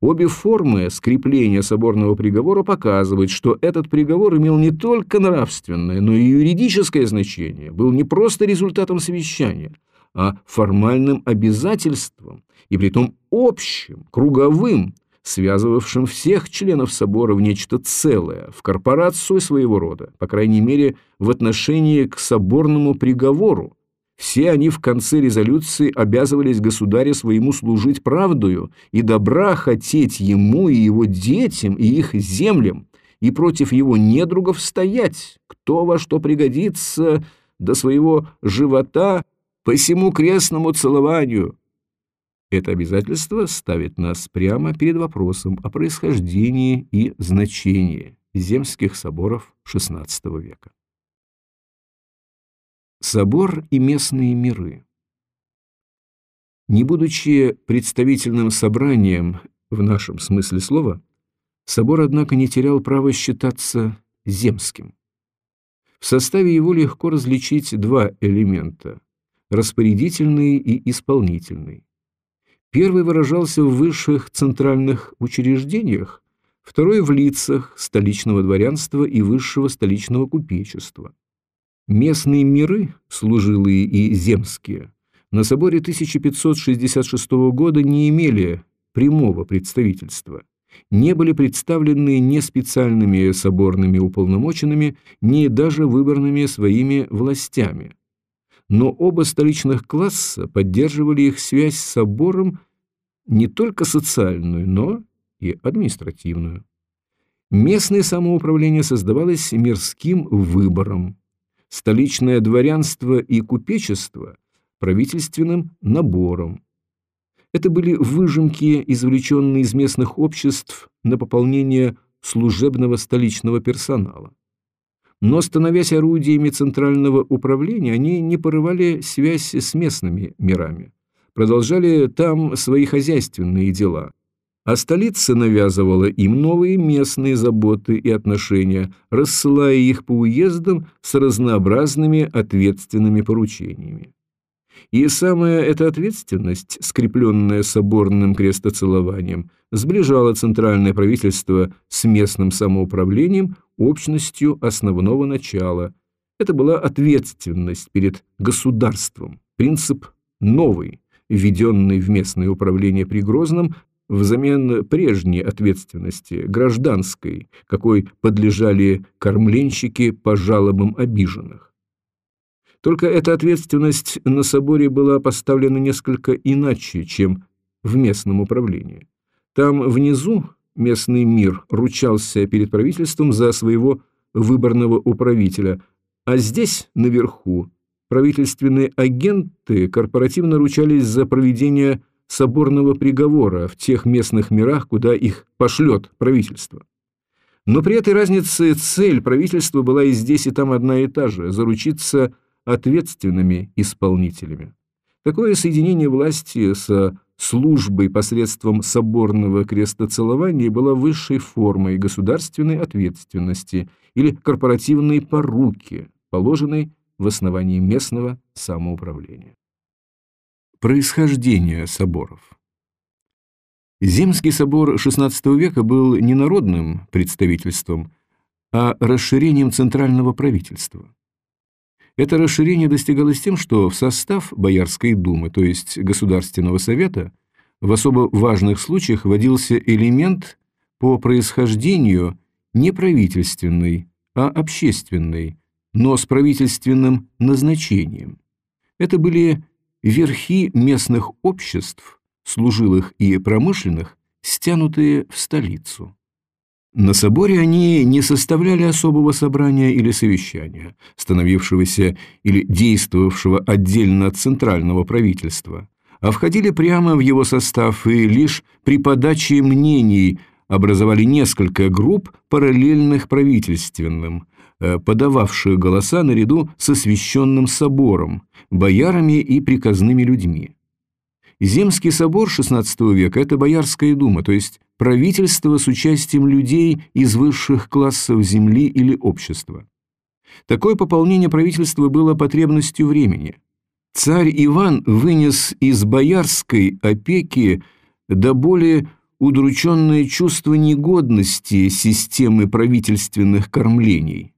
Обе формы скрепления соборного приговора показывают, что этот приговор имел не только нравственное, но и юридическое значение, был не просто результатом совещания, а формальным обязательством, и притом общим, круговым, связывавшим всех членов собора в нечто целое, в корпорацию своего рода, по крайней мере, в отношении к соборному приговору. Все они в конце резолюции обязывались государя своему служить правдою и добра хотеть ему и его детям и их землям, и против его недругов стоять, кто во что пригодится до своего живота по всему крестному целованию. Это обязательство ставит нас прямо перед вопросом о происхождении и значении земских соборов XVI века. Собор и местные миры Не будучи представительным собранием в нашем смысле слова, собор, однако, не терял права считаться земским. В составе его легко различить два элемента – распорядительный и исполнительный. Первый выражался в высших центральных учреждениях, второй – в лицах столичного дворянства и высшего столичного купечества. Местные миры, служилые и земские, на соборе 1566 года не имели прямого представительства, не были представлены ни специальными соборными уполномоченными, ни даже выборными своими властями но оба столичных класса поддерживали их связь с собором не только социальную, но и административную. Местное самоуправление создавалось мирским выбором, столичное дворянство и купечество – правительственным набором. Это были выжимки, извлеченные из местных обществ на пополнение служебного столичного персонала. Но, становясь орудиями центрального управления, они не порывали связь с местными мирами, продолжали там свои хозяйственные дела. А столица навязывала им новые местные заботы и отношения, рассылая их по уездам с разнообразными ответственными поручениями. И самая эта ответственность, скрепленная соборным крестоцелованием, сближала центральное правительство с местным самоуправлением общностью основного начала. Это была ответственность перед государством, принцип новый, введенный в местное управление при Грозном взамен прежней ответственности, гражданской, какой подлежали кормленщики по жалобам обиженных. Только эта ответственность на соборе была поставлена несколько иначе, чем в местном управлении. Там внизу местный мир ручался перед правительством за своего выборного управителя, а здесь, наверху, правительственные агенты корпоративно ручались за проведение соборного приговора в тех местных мирах, куда их пошлет правительство. Но при этой разнице цель правительства была и здесь, и там одна и та же – заручиться ответственными исполнителями. Такое соединение власти со службой посредством соборного крестоцелования была высшей формой государственной ответственности или корпоративной поруки, положенной в основании местного самоуправления. Происхождение соборов Земский собор XVI века был не народным представительством, а расширением центрального правительства. Это расширение достигалось тем, что в состав Боярской думы, то есть Государственного совета, в особо важных случаях вводился элемент по происхождению не правительственный, а общественный, но с правительственным назначением. Это были верхи местных обществ, служилых и промышленных, стянутые в столицу. На соборе они не составляли особого собрания или совещания, становившегося или действовавшего отдельно от центрального правительства, а входили прямо в его состав и лишь при подаче мнений образовали несколько групп, параллельных правительственным, э, подававших голоса наряду с освященным собором, боярами и приказными людьми. Земский собор XVI века – это Боярская дума, то есть правительство с участием людей из высших классов земли или общества. Такое пополнение правительства было потребностью времени. Царь Иван вынес из боярской опеки до более удрученное чувство негодности системы правительственных кормлений.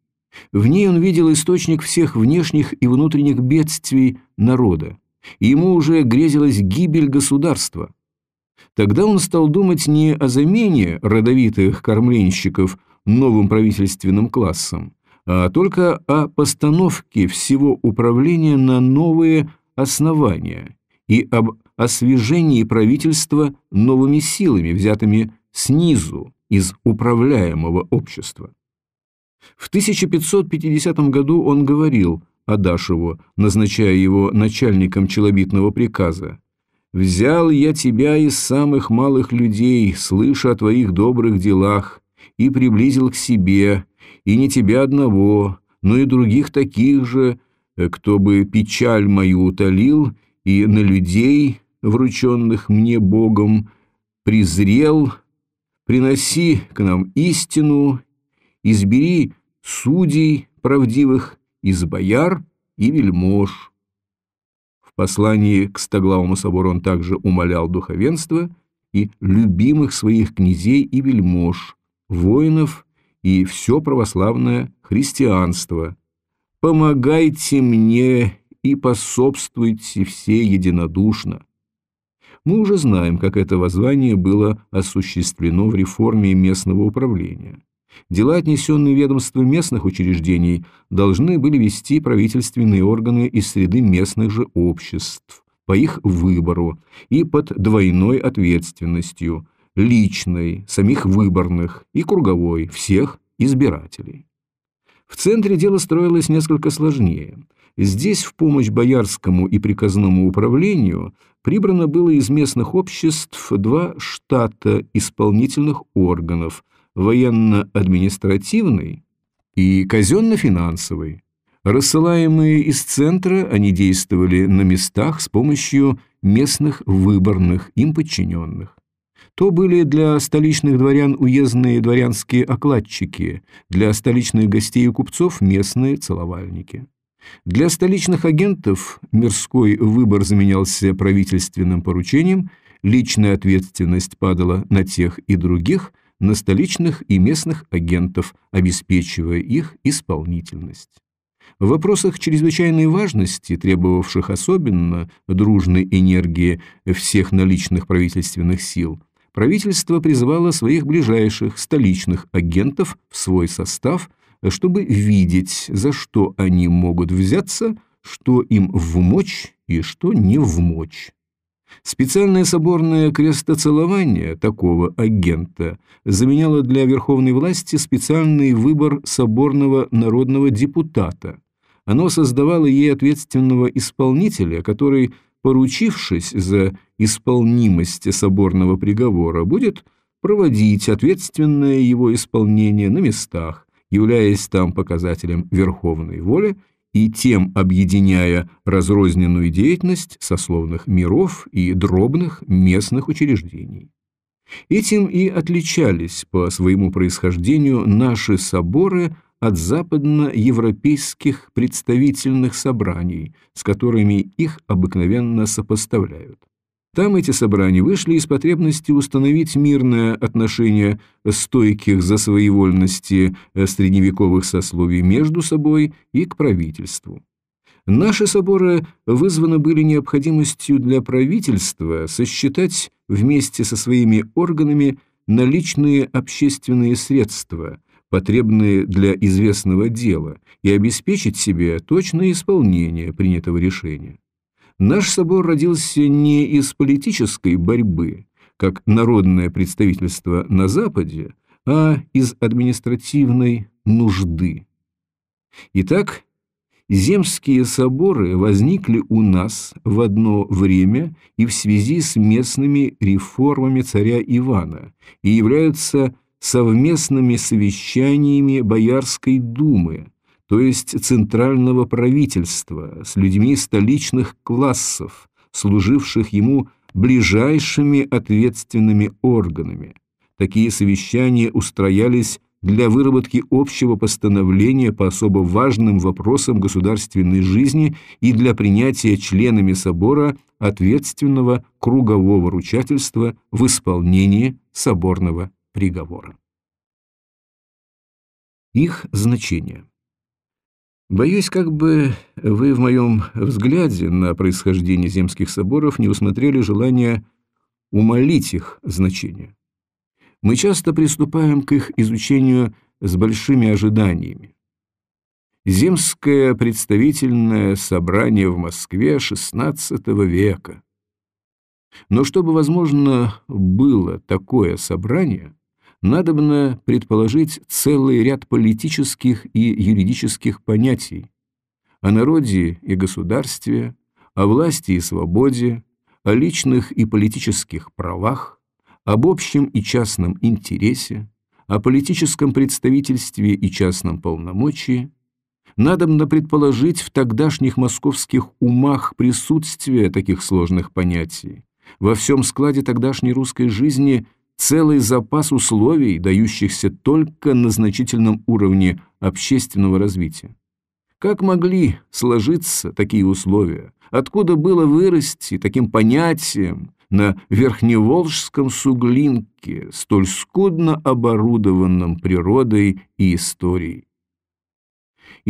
В ней он видел источник всех внешних и внутренних бедствий народа ему уже грезилась гибель государства. Тогда он стал думать не о замене родовитых кормленщиков новым правительственным классом, а только о постановке всего управления на новые основания и об освежении правительства новыми силами, взятыми снизу, из управляемого общества. В 1550 году он говорил Адашеву, назначая его начальником челобитного приказа, «Взял я тебя из самых малых людей, слыша о твоих добрых делах, и приблизил к себе, и не тебя одного, но и других таких же, кто бы печаль мою утолил, и на людей, врученных мне Богом, презрел, приноси к нам истину, избери судей правдивых из бояр и вельмож. В послании к Стоглавому собору он также умолял духовенство и любимых своих князей и вельмож, воинов и все православное христианство. «Помогайте мне и пособствуйте все единодушно». Мы уже знаем, как это воззвание было осуществлено в реформе местного управления. Дела, отнесенные ведомству местных учреждений, должны были вести правительственные органы из среды местных же обществ, по их выбору и под двойной ответственностью, личной, самих выборных и круговой, всех избирателей. В центре дело строилось несколько сложнее. Здесь в помощь боярскому и приказному управлению прибрано было из местных обществ два штата исполнительных органов – военно-административный и казенно-финансовый. Рассылаемые из центра, они действовали на местах с помощью местных выборных им подчиненных. То были для столичных дворян уездные дворянские окладчики, для столичных гостей и купцов местные целовальники. Для столичных агентов мирской выбор заменялся правительственным поручением, личная ответственность падала на тех и других, на столичных и местных агентов, обеспечивая их исполнительность. В вопросах чрезвычайной важности, требовавших особенно дружной энергии всех наличных правительственных сил, правительство призывало своих ближайших столичных агентов в свой состав, чтобы видеть, за что они могут взяться, что им вмочь и что не вмочь. Специальное соборное крестоцелование такого агента заменяло для верховной власти специальный выбор соборного народного депутата. Оно создавало ей ответственного исполнителя, который, поручившись за исполнимость соборного приговора, будет проводить ответственное его исполнение на местах, являясь там показателем верховной воли и тем объединяя разрозненную деятельность сословных миров и дробных местных учреждений. Этим и отличались по своему происхождению наши соборы от западноевропейских представительных собраний, с которыми их обыкновенно сопоставляют. Там эти собрания вышли из потребности установить мирное отношение стойких за своевольности э, средневековых сословий между собой и к правительству. Наши соборы вызваны были необходимостью для правительства сосчитать вместе со своими органами наличные общественные средства, потребные для известного дела, и обеспечить себе точное исполнение принятого решения. Наш собор родился не из политической борьбы, как народное представительство на Западе, а из административной нужды. Итак, земские соборы возникли у нас в одно время и в связи с местными реформами царя Ивана и являются совместными совещаниями Боярской думы, то есть центрального правительства, с людьми столичных классов, служивших ему ближайшими ответственными органами. Такие совещания устроялись для выработки общего постановления по особо важным вопросам государственной жизни и для принятия членами собора ответственного кругового ручательства в исполнении соборного приговора. Их значение Боюсь, как бы вы в моем взгляде на происхождение земских соборов не усмотрели желания умолить их значение. Мы часто приступаем к их изучению с большими ожиданиями. Земское представительное собрание в Москве XVI века. Но чтобы возможно было такое собрание, надобно предположить целый ряд политических и юридических понятий о народе и государстве, о власти и свободе, о личных и политических правах, об общем и частном интересе, о политическом представительстве и частном полномочии, надобно предположить в тогдашних московских умах присутствие таких сложных понятий, во всем складе тогдашней русской жизни целый запас условий, дающихся только на значительном уровне общественного развития. Как могли сложиться такие условия? Откуда было вырасти таким понятием на Верхневолжском суглинке, столь скудно оборудованном природой и историей?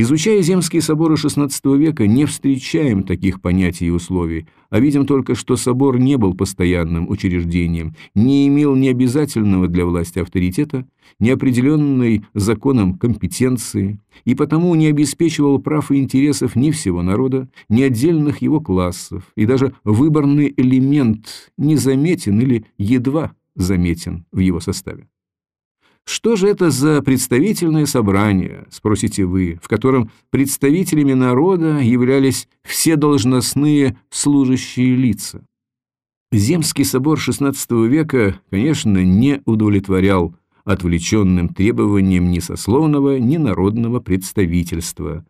Изучая земские соборы XVI века, не встречаем таких понятий и условий, а видим только, что собор не был постоянным учреждением, не имел ни обязательного для власти авторитета, ни определенной законом компетенции, и потому не обеспечивал прав и интересов ни всего народа, ни отдельных его классов, и даже выборный элемент не заметен или едва заметен в его составе. Что же это за представительное собрание, спросите вы, в котором представителями народа являлись все должностные служащие лица? Земский собор XVI века, конечно, не удовлетворял отвлеченным требованиям ни сословного, ни народного представительства.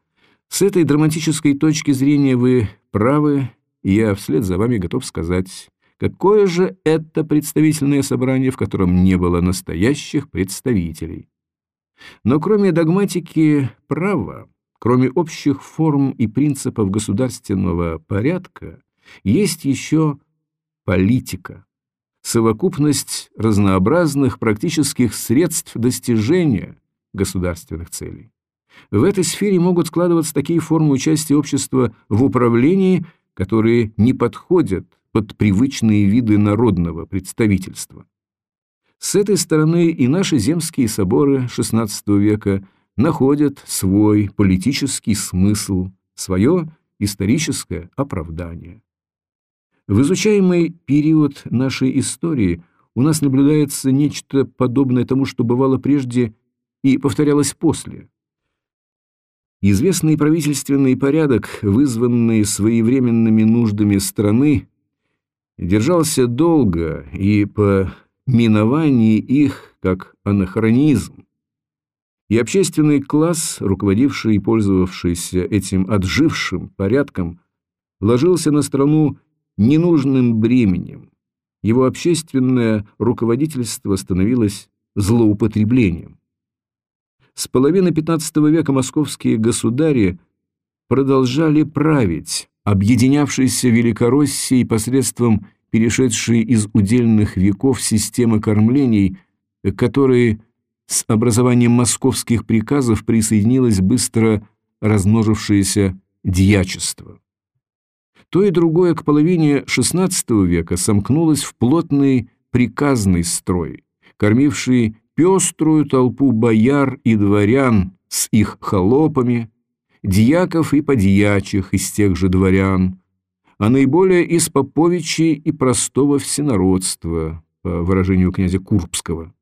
С этой драматической точки зрения вы правы, и я вслед за вами готов сказать, Какое же это представительное собрание, в котором не было настоящих представителей? Но кроме догматики права, кроме общих форм и принципов государственного порядка, есть еще политика, совокупность разнообразных практических средств достижения государственных целей. В этой сфере могут складываться такие формы участия общества в управлении, которые не подходят под привычные виды народного представительства. С этой стороны и наши земские соборы XVI века находят свой политический смысл, свое историческое оправдание. В изучаемый период нашей истории у нас наблюдается нечто подобное тому, что бывало прежде и повторялось после. Известный правительственный порядок, вызванный своевременными нуждами страны, держался долго и по миновании их как анахронизм. И общественный класс, руководивший и пользовавшийся этим отжившим порядком, ложился на страну ненужным бременем. Его общественное руководительство становилось злоупотреблением. С половины XV века московские государи продолжали править, объединявшейся Великороссией посредством перешедшей из удельных веков системы кормлений, к которой с образованием московских приказов присоединилось быстро размножившееся дьячество. То и другое к половине XVI века сомкнулось в плотный приказный строй, кормивший пеструю толпу бояр и дворян с их холопами, дьяков и подьячих из тех же дворян, а наиболее из поповичей и простого всенародства, по выражению князя Курбского.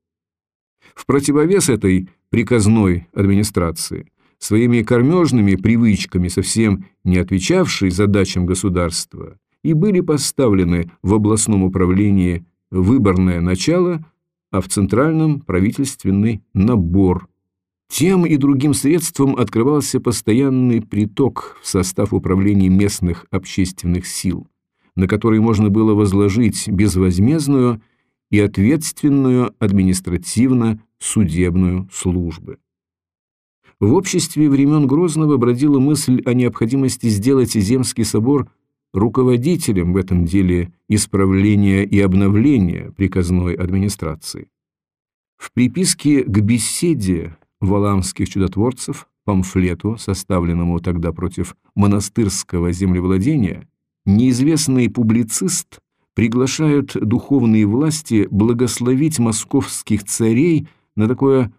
В противовес этой приказной администрации, своими кормежными привычками, совсем не отвечавшей задачам государства, и были поставлены в областном управлении выборное начало, а в центральном правительственный набор тем и другим средством открывался постоянный приток в состав управления местных общественных сил, на который можно было возложить безвозмездную и ответственную административно-судебную службы. В обществе времен Грозного бродила мысль о необходимости сделать Земский собор руководителем в этом деле исправления и обновления приказной администрации. В приписке к беседе валамских чудотворцев, памфлету, составленному тогда против монастырского землевладения, неизвестный публицист приглашают духовные власти благословить московских царей на такое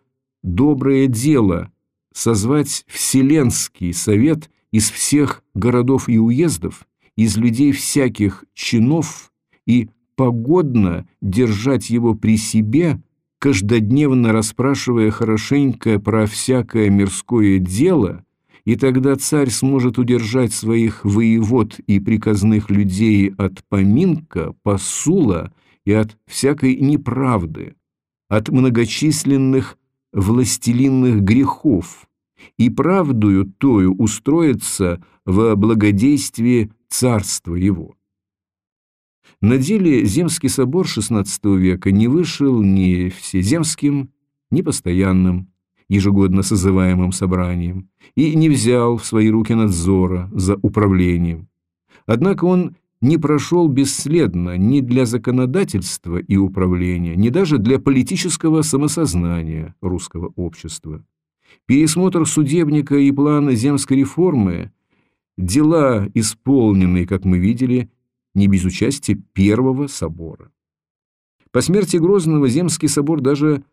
доброе дело – созвать Вселенский совет из всех городов и уездов, из людей всяких чинов и погодно держать его при себе, каждодневно расспрашивая хорошенько про всякое мирское дело – и тогда царь сможет удержать своих воевод и приказных людей от поминка, посула и от всякой неправды, от многочисленных властелинных грехов, и правдою тою устроиться в благодействие царства его. На деле Земский собор XVI века не вышел ни всеземским, ни постоянным, ежегодно созываемым собранием, и не взял в свои руки надзора за управлением. Однако он не прошел бесследно ни для законодательства и управления, ни даже для политического самосознания русского общества. Пересмотр судебника и план земской реформы – дела, исполненные, как мы видели, не без участия Первого собора. По смерти Грозного Земский собор даже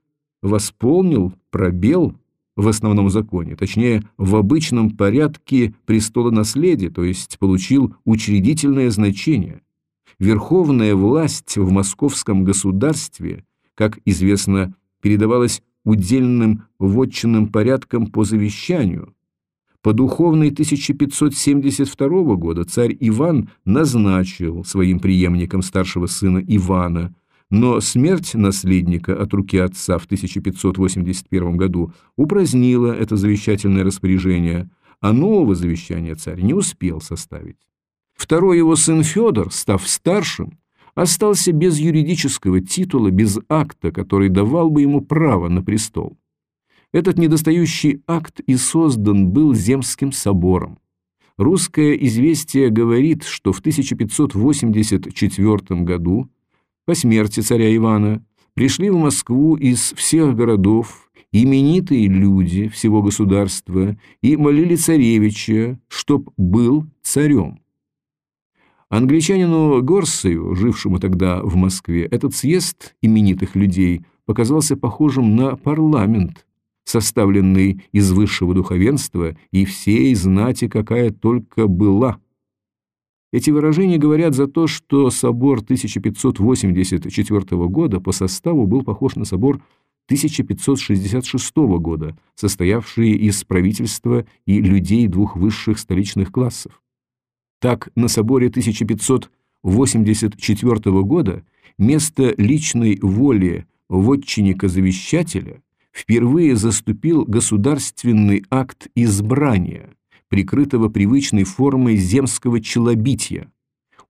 восполнил пробел в основном законе, точнее, в обычном порядке престола наследия, то есть получил учредительное значение. Верховная власть в московском государстве, как известно, передавалась удельным вотчинным порядком по завещанию. По духовной 1572 года царь Иван назначил своим преемником старшего сына Ивана – но смерть наследника от руки отца в 1581 году упразднила это завещательное распоряжение, а нового завещания царь не успел составить. Второй его сын Федор, став старшим, остался без юридического титула, без акта, который давал бы ему право на престол. Этот недостающий акт и создан был Земским собором. Русское известие говорит, что в 1584 году по смерти царя Ивана пришли в Москву из всех городов именитые люди всего государства и молили царевича, чтоб был царем. Англичанину Горсею, жившему тогда в Москве, этот съезд именитых людей показался похожим на парламент, составленный из высшего духовенства и всей знати, какая только была – эти выражения говорят за то, что собор 1584 года по составу был похож на собор 1566 года, состоявший из правительства и людей двух высших столичных классов. Так, на соборе 1584 года место личной воли вотчинника-завещателя впервые заступил государственный акт избрания – прикрытого привычной формой земского челобития.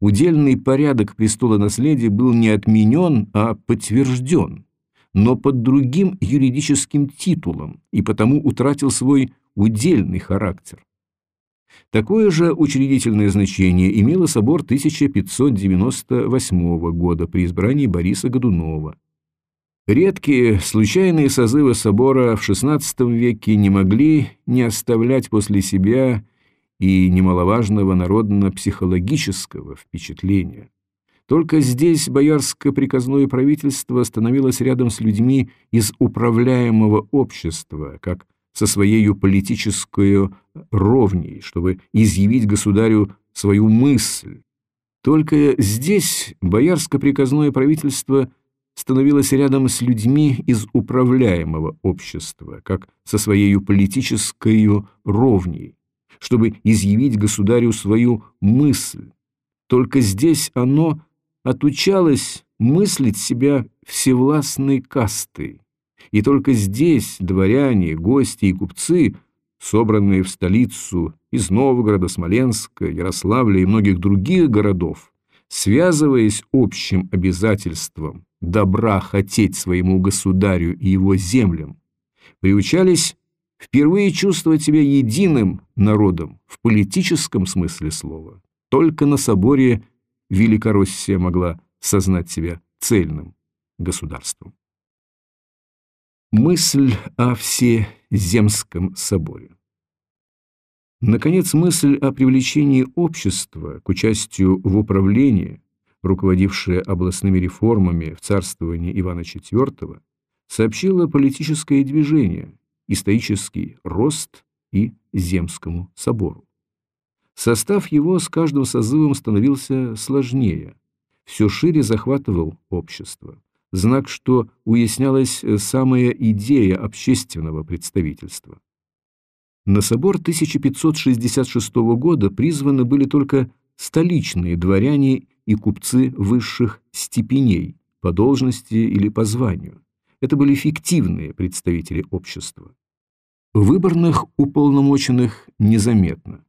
Удельный порядок престола наследия был не отменен, а подтвержден, но под другим юридическим титулом и потому утратил свой удельный характер. Такое же учредительное значение имело собор 1598 года при избрании Бориса Годунова. Редкие случайные созывы собора в XVI веке не могли не оставлять после себя и немаловажного народно-психологического впечатления. Только здесь боярское приказное правительство становилось рядом с людьми из управляемого общества, как со своей политической ровней, чтобы изъявить государю свою мысль. Только здесь боярское приказное правительство – становилась рядом с людьми из управляемого общества, как со своей политической ровней, чтобы изъявить государю свою мысль. Только здесь оно отучалось мыслить себя всевластной кастой. И только здесь дворяне, гости и купцы, собранные в столицу из Новгорода, Смоленска, Ярославля и многих других городов, связываясь общим обязательством добра хотеть своему государю и его землям, приучались впервые чувствовать себя единым народом в политическом смысле слова. Только на соборе Великороссия могла сознать себя цельным государством. Мысль о всеземском соборе. Наконец, мысль о привлечении общества к участию в управлении – руководившая областными реформами в царствовании Ивана IV, сообщила политическое движение, исторический рост и Земскому собору. Состав его с каждым созывом становился сложнее, все шире захватывал общество, знак, что уяснялась самая идея общественного представительства. На собор 1566 года призваны были только столичные дворяне и купцы высших степеней по должности или по званию. Это были фиктивные представители общества. Выборных уполномоченных незаметно.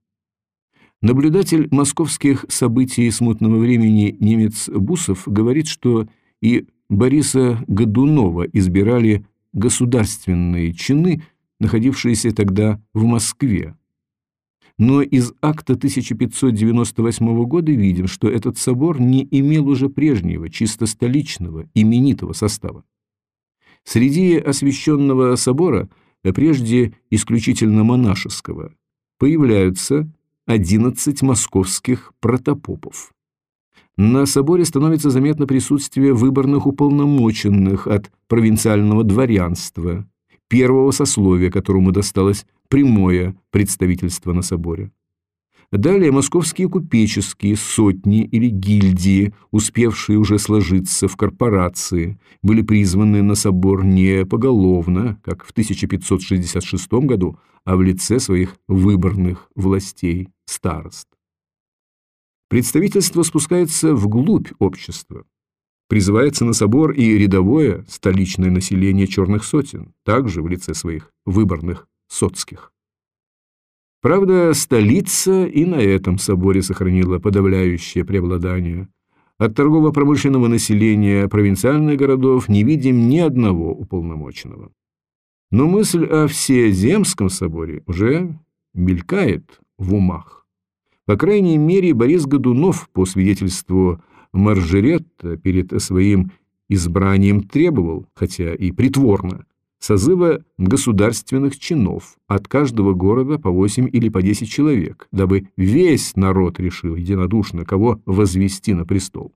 Наблюдатель московских событий смутного времени немец Бусов говорит, что и Бориса Годунова избирали государственные чины, находившиеся тогда в Москве. Но из акта 1598 года видим, что этот собор не имел уже прежнего, чисто столичного, именитого состава. Среди освященного собора, прежде исключительно монашеского, появляются 11 московских протопопов. На соборе становится заметно присутствие выборных уполномоченных от провинциального дворянства, первого сословия, которому досталось прямое представительство на соборе. Далее московские купеческие сотни или гильдии, успевшие уже сложиться в корпорации, были призваны на собор не поголовно, как в 1566 году, а в лице своих выборных властей старост. Представительство спускается вглубь общества. Призывается на собор и рядовое столичное население черных сотен, также в лице своих выборных соцких. Правда, столица и на этом соборе сохранила подавляющее преобладание. От торгово-промышленного населения провинциальных городов не видим ни одного уполномоченного. Но мысль о Всеземском соборе уже мелькает в умах. По крайней мере, Борис Годунов, по свидетельству Маржеретта, перед своим избранием требовал, хотя и притворно, созыва государственных чинов от каждого города по 8 или по 10 человек, дабы весь народ решил единодушно, кого возвести на престол.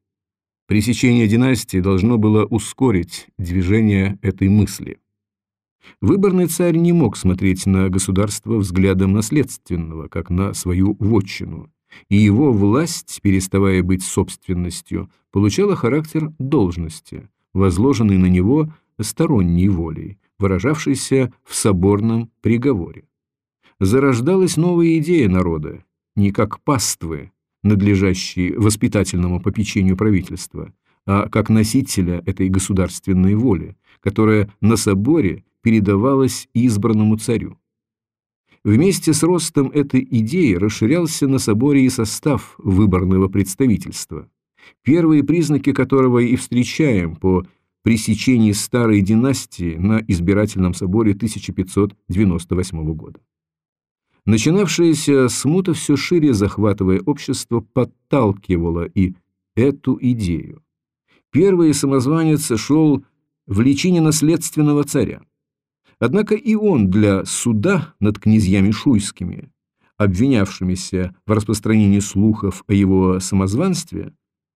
Пресечение династии должно было ускорить движение этой мысли. Выборный царь не мог смотреть на государство взглядом наследственного, как на свою вотчину, и его власть, переставая быть собственностью, получала характер должности, возложенной на него сторонней волей, выражавшейся в соборном приговоре. Зарождалась новая идея народа, не как паствы, надлежащие воспитательному попечению правительства, а как носителя этой государственной воли, которая на соборе передавалась избранному царю. Вместе с ростом этой идеи расширялся на соборе и состав выборного представительства, первые признаки которого и встречаем по пресечении старой династии на избирательном соборе 1598 года. Начинавшаяся смута все шире захватывая общество подталкивала и эту идею. Первый самозванец шел в личине наследственного царя. Однако и он для суда над князьями шуйскими, обвинявшимися в распространении слухов о его самозванстве,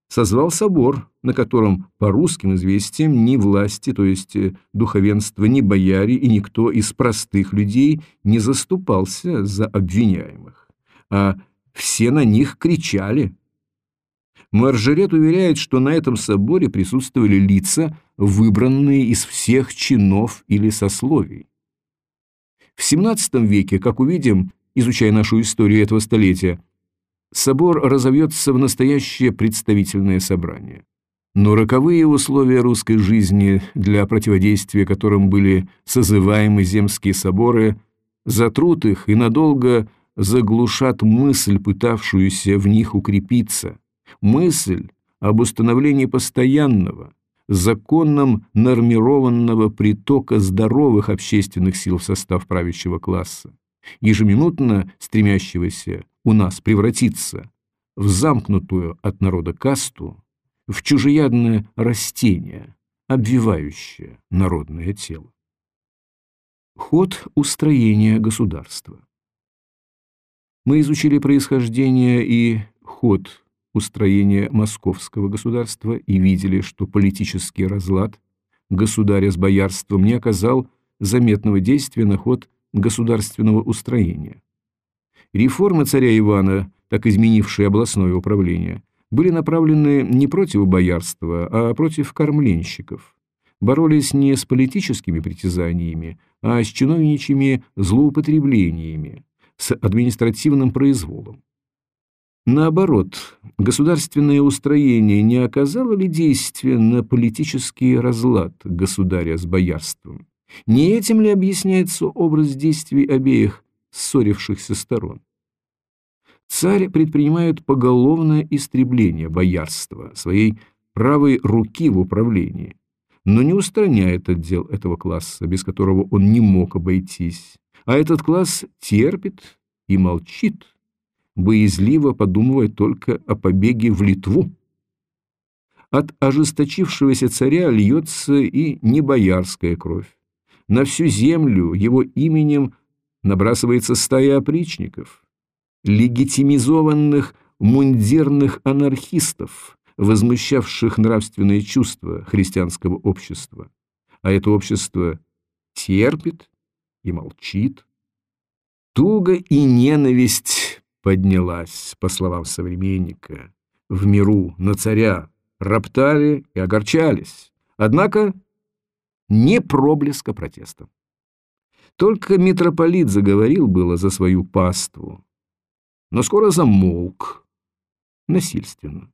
созвал собор, на котором по русским известиям ни власти, то есть э, духовенство, ни бояре и никто из простых людей не заступался за обвиняемых, а все на них кричали. Маржерет уверяет, что на этом соборе присутствовали лица, выбранные из всех чинов или сословий. В XVII веке, как увидим, изучая нашу историю этого столетия, собор разовьется в настоящее представительное собрание. Но роковые условия русской жизни, для противодействия которым были созываемы земские соборы, затрут их и надолго заглушат мысль, пытавшуюся в них укрепиться, мысль об установлении постоянного, законном нормированного притока здоровых общественных сил в состав правящего класса, ежеминутно стремящегося у нас превратиться в замкнутую от народа касту, в чужеядное растение, обвивающее народное тело. Ход устроения государства. Мы изучили происхождение и ход устроения московского государства и видели, что политический разлад государя с боярством не оказал заметного действия на ход государственного устроения. Реформы царя Ивана, так изменившие областное управление, были направлены не против боярства, а против кормленщиков. Боролись не с политическими притязаниями, а с чиновничьими злоупотреблениями, с административным произволом. Наоборот, государственное устроение не оказало ли действия на политический разлад государя с боярством? Не этим ли объясняется образ действий обеих ссорившихся сторон? Царь предпринимает поголовное истребление боярства, своей правой руки в управлении, но не устраняет отдел этого класса, без которого он не мог обойтись, а этот класс терпит и молчит, боязливо подумывая только о побеге в Литву. От ожесточившегося царя льется и небоярская кровь. На всю землю его именем набрасывается стая опричников, легитимизованных мундирных анархистов, возмущавших нравственные чувства христианского общества. А это общество терпит и молчит. Туга и ненависть поднялась, по словам современника, в миру на царя, роптали и огорчались. Однако не проблеска протеста. Только митрополит заговорил было за свою паству, но скоро замолк насильственно.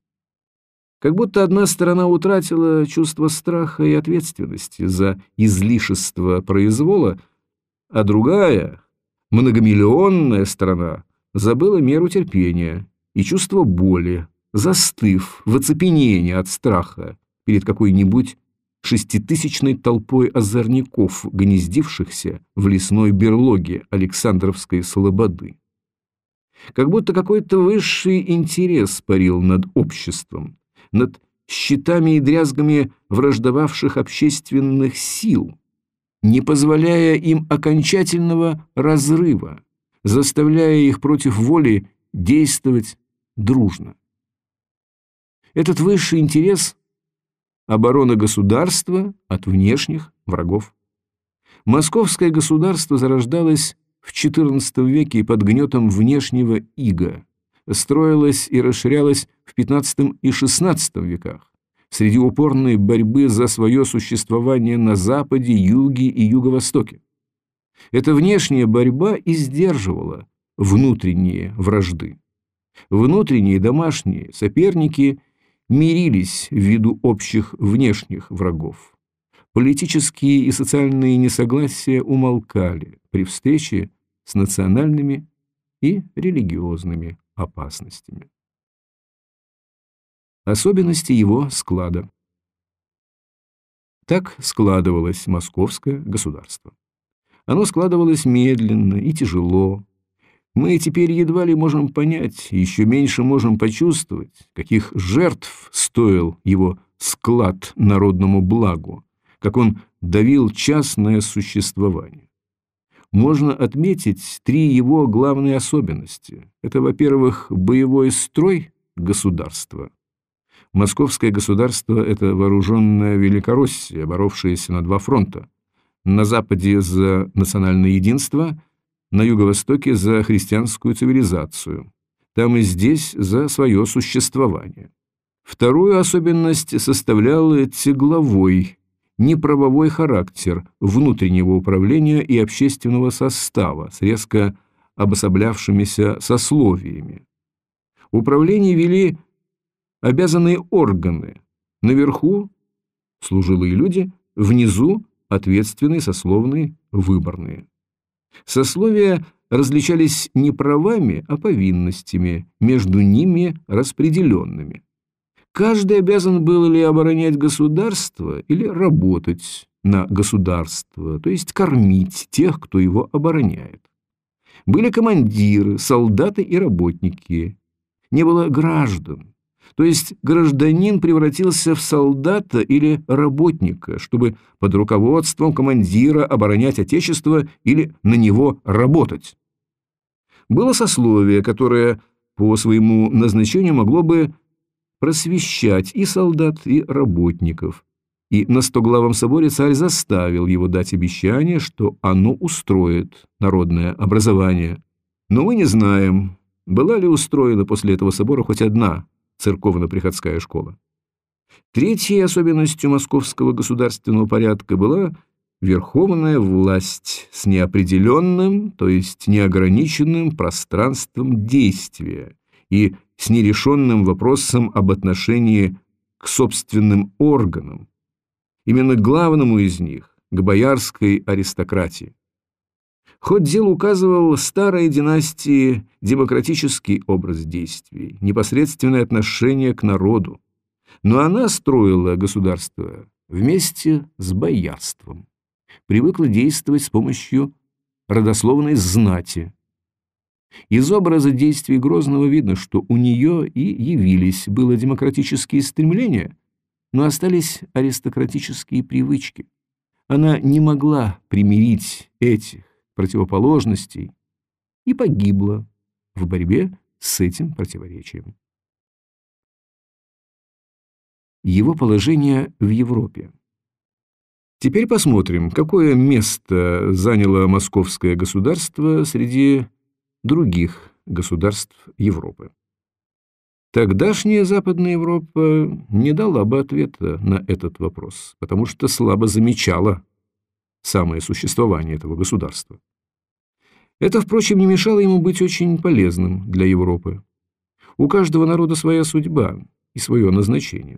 Как будто одна сторона утратила чувство страха и ответственности за излишество произвола, а другая, многомиллионная страна, забыла меру терпения и чувство боли, застыв в оцепенении от страха перед какой-нибудь шеститысячной толпой озорников, гнездившихся в лесной берлоге Александровской Слободы. Как будто какой-то высший интерес парил над обществом, над щитами и дрязгами враждовавших общественных сил, не позволяя им окончательного разрыва, заставляя их против воли действовать дружно. Этот высший интерес – оборона государства от внешних врагов. Московское государство зарождалось в XIV веке под гнетом внешнего ига, строилось и расширялось в XV и XVI веках среди упорной борьбы за свое существование на Западе, Юге и Юго-Востоке. Эта внешняя борьба и сдерживала внутренние вражды. Внутренние домашние соперники мирились ввиду общих внешних врагов. Политические и социальные несогласия умолкали при встрече с национальными и религиозными опасностями. Особенности его склада. Так складывалось московское государство. Оно складывалось медленно и тяжело. Мы теперь едва ли можем понять, еще меньше можем почувствовать, каких жертв стоил его склад народному благу, как он давил частное существование. Можно отметить три его главные особенности. Это, во-первых, боевой строй государства. Московское государство – это вооруженная Великороссия, боровшаяся на два фронта – на Западе за национальное единство, на Юго-Востоке за христианскую цивилизацию, там и здесь за свое существование. Вторую особенность составлял тягловой, неправовой характер внутреннего управления и общественного состава с резко обособлявшимися сословиями. Управление вели обязанные органы, наверху – служилые люди, внизу ответственные, сословные, выборные. Сословия различались не правами, а повинностями, между ними распределенными. Каждый обязан был ли оборонять государство, или работать на государство, то есть кормить тех, кто его обороняет. Были командиры, солдаты и работники. Не было граждан, то есть гражданин превратился в солдата или работника, чтобы под руководством командира оборонять Отечество или на него работать. Было сословие, которое по своему назначению могло бы просвещать и солдат, и работников. И на Стоглавом соборе царь заставил его дать обещание, что оно устроит народное образование. Но мы не знаем, была ли устроена после этого собора хоть одна церковно-приходская школа. Третьей особенностью московского государственного порядка была верховная власть с неопределенным, то есть неограниченным пространством действия и с нерешенным вопросом об отношении к собственным органам, именно главному из них, к боярской аристократии. Ход дел указывал старой династии демократический образ действий, непосредственное отношение к народу, но она строила государство вместе с боярством, привыкла действовать с помощью родословной знати. Из образа действий Грозного видно, что у нее и явились было демократические стремления, но остались аристократические привычки. Она не могла примирить этих противоположностей и погибла в борьбе с этим противоречием его положение в Европе. Теперь посмотрим, какое место заняло московское государство среди других государств Европы. Тогдашняя Западная Европа не дала бы ответа на этот вопрос, потому что слабо замечала самое существование этого государства. Это, впрочем, не мешало ему быть очень полезным для Европы. У каждого народа своя судьба и свое назначение.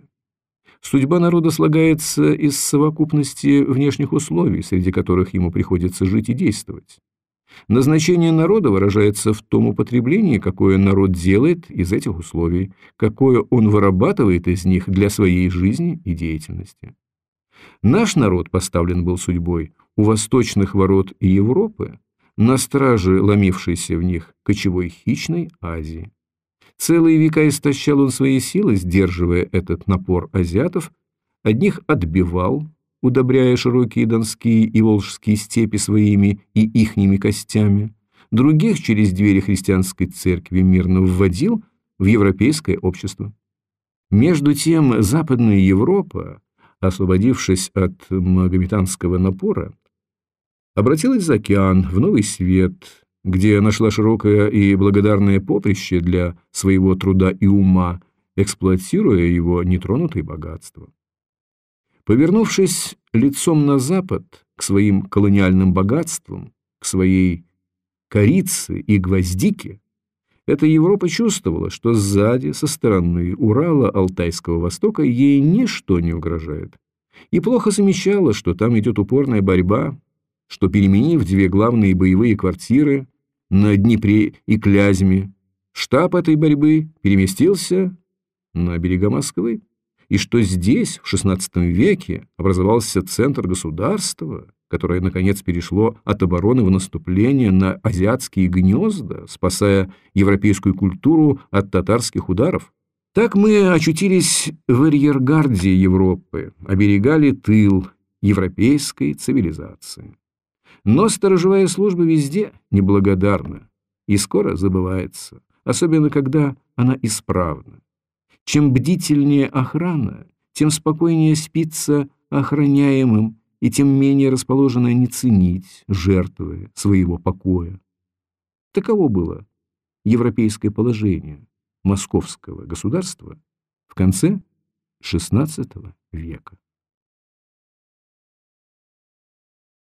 Судьба народа слагается из совокупности внешних условий, среди которых ему приходится жить и действовать. Назначение народа выражается в том употреблении, какое народ делает из этих условий, какое он вырабатывает из них для своей жизни и деятельности. Наш народ поставлен был судьбой у восточных ворот Европы на страже ломившейся в них кочевой хищной Азии. Целые века истощал он свои силы, сдерживая этот напор азиатов, одних отбивал, удобряя широкие донские и волжские степи своими и ихними костями, других через двери христианской церкви мирно вводил в европейское общество. Между тем Западная Европа, освободившись от магометанского напора, обратилась за океан, в новый свет, где нашла широкое и благодарное поприще для своего труда и ума, эксплуатируя его нетронутые богатства. Повернувшись лицом на запад к своим колониальным богатствам, к своей корице и гвоздике, эта Европа чувствовала, что сзади, со стороны Урала, Алтайского Востока ей ничто не угрожает, и плохо замечала, что там идет упорная борьба, что, переменив две главные боевые квартиры, на Днепре и Клязьме, штаб этой борьбы переместился на берега Москвы, и что здесь, в XVI веке, образовался центр государства, которое, наконец, перешло от обороны в наступление на азиатские гнезда, спасая европейскую культуру от татарских ударов. Так мы очутились в арьергарде Европы, оберегали тыл европейской цивилизации. Но сторожевая служба везде неблагодарна и скоро забывается, особенно когда она исправна. Чем бдительнее охрана, тем спокойнее спится охраняемым и тем менее расположена не ценить жертвы своего покоя. Таково было европейское положение московского государства в конце XVI века.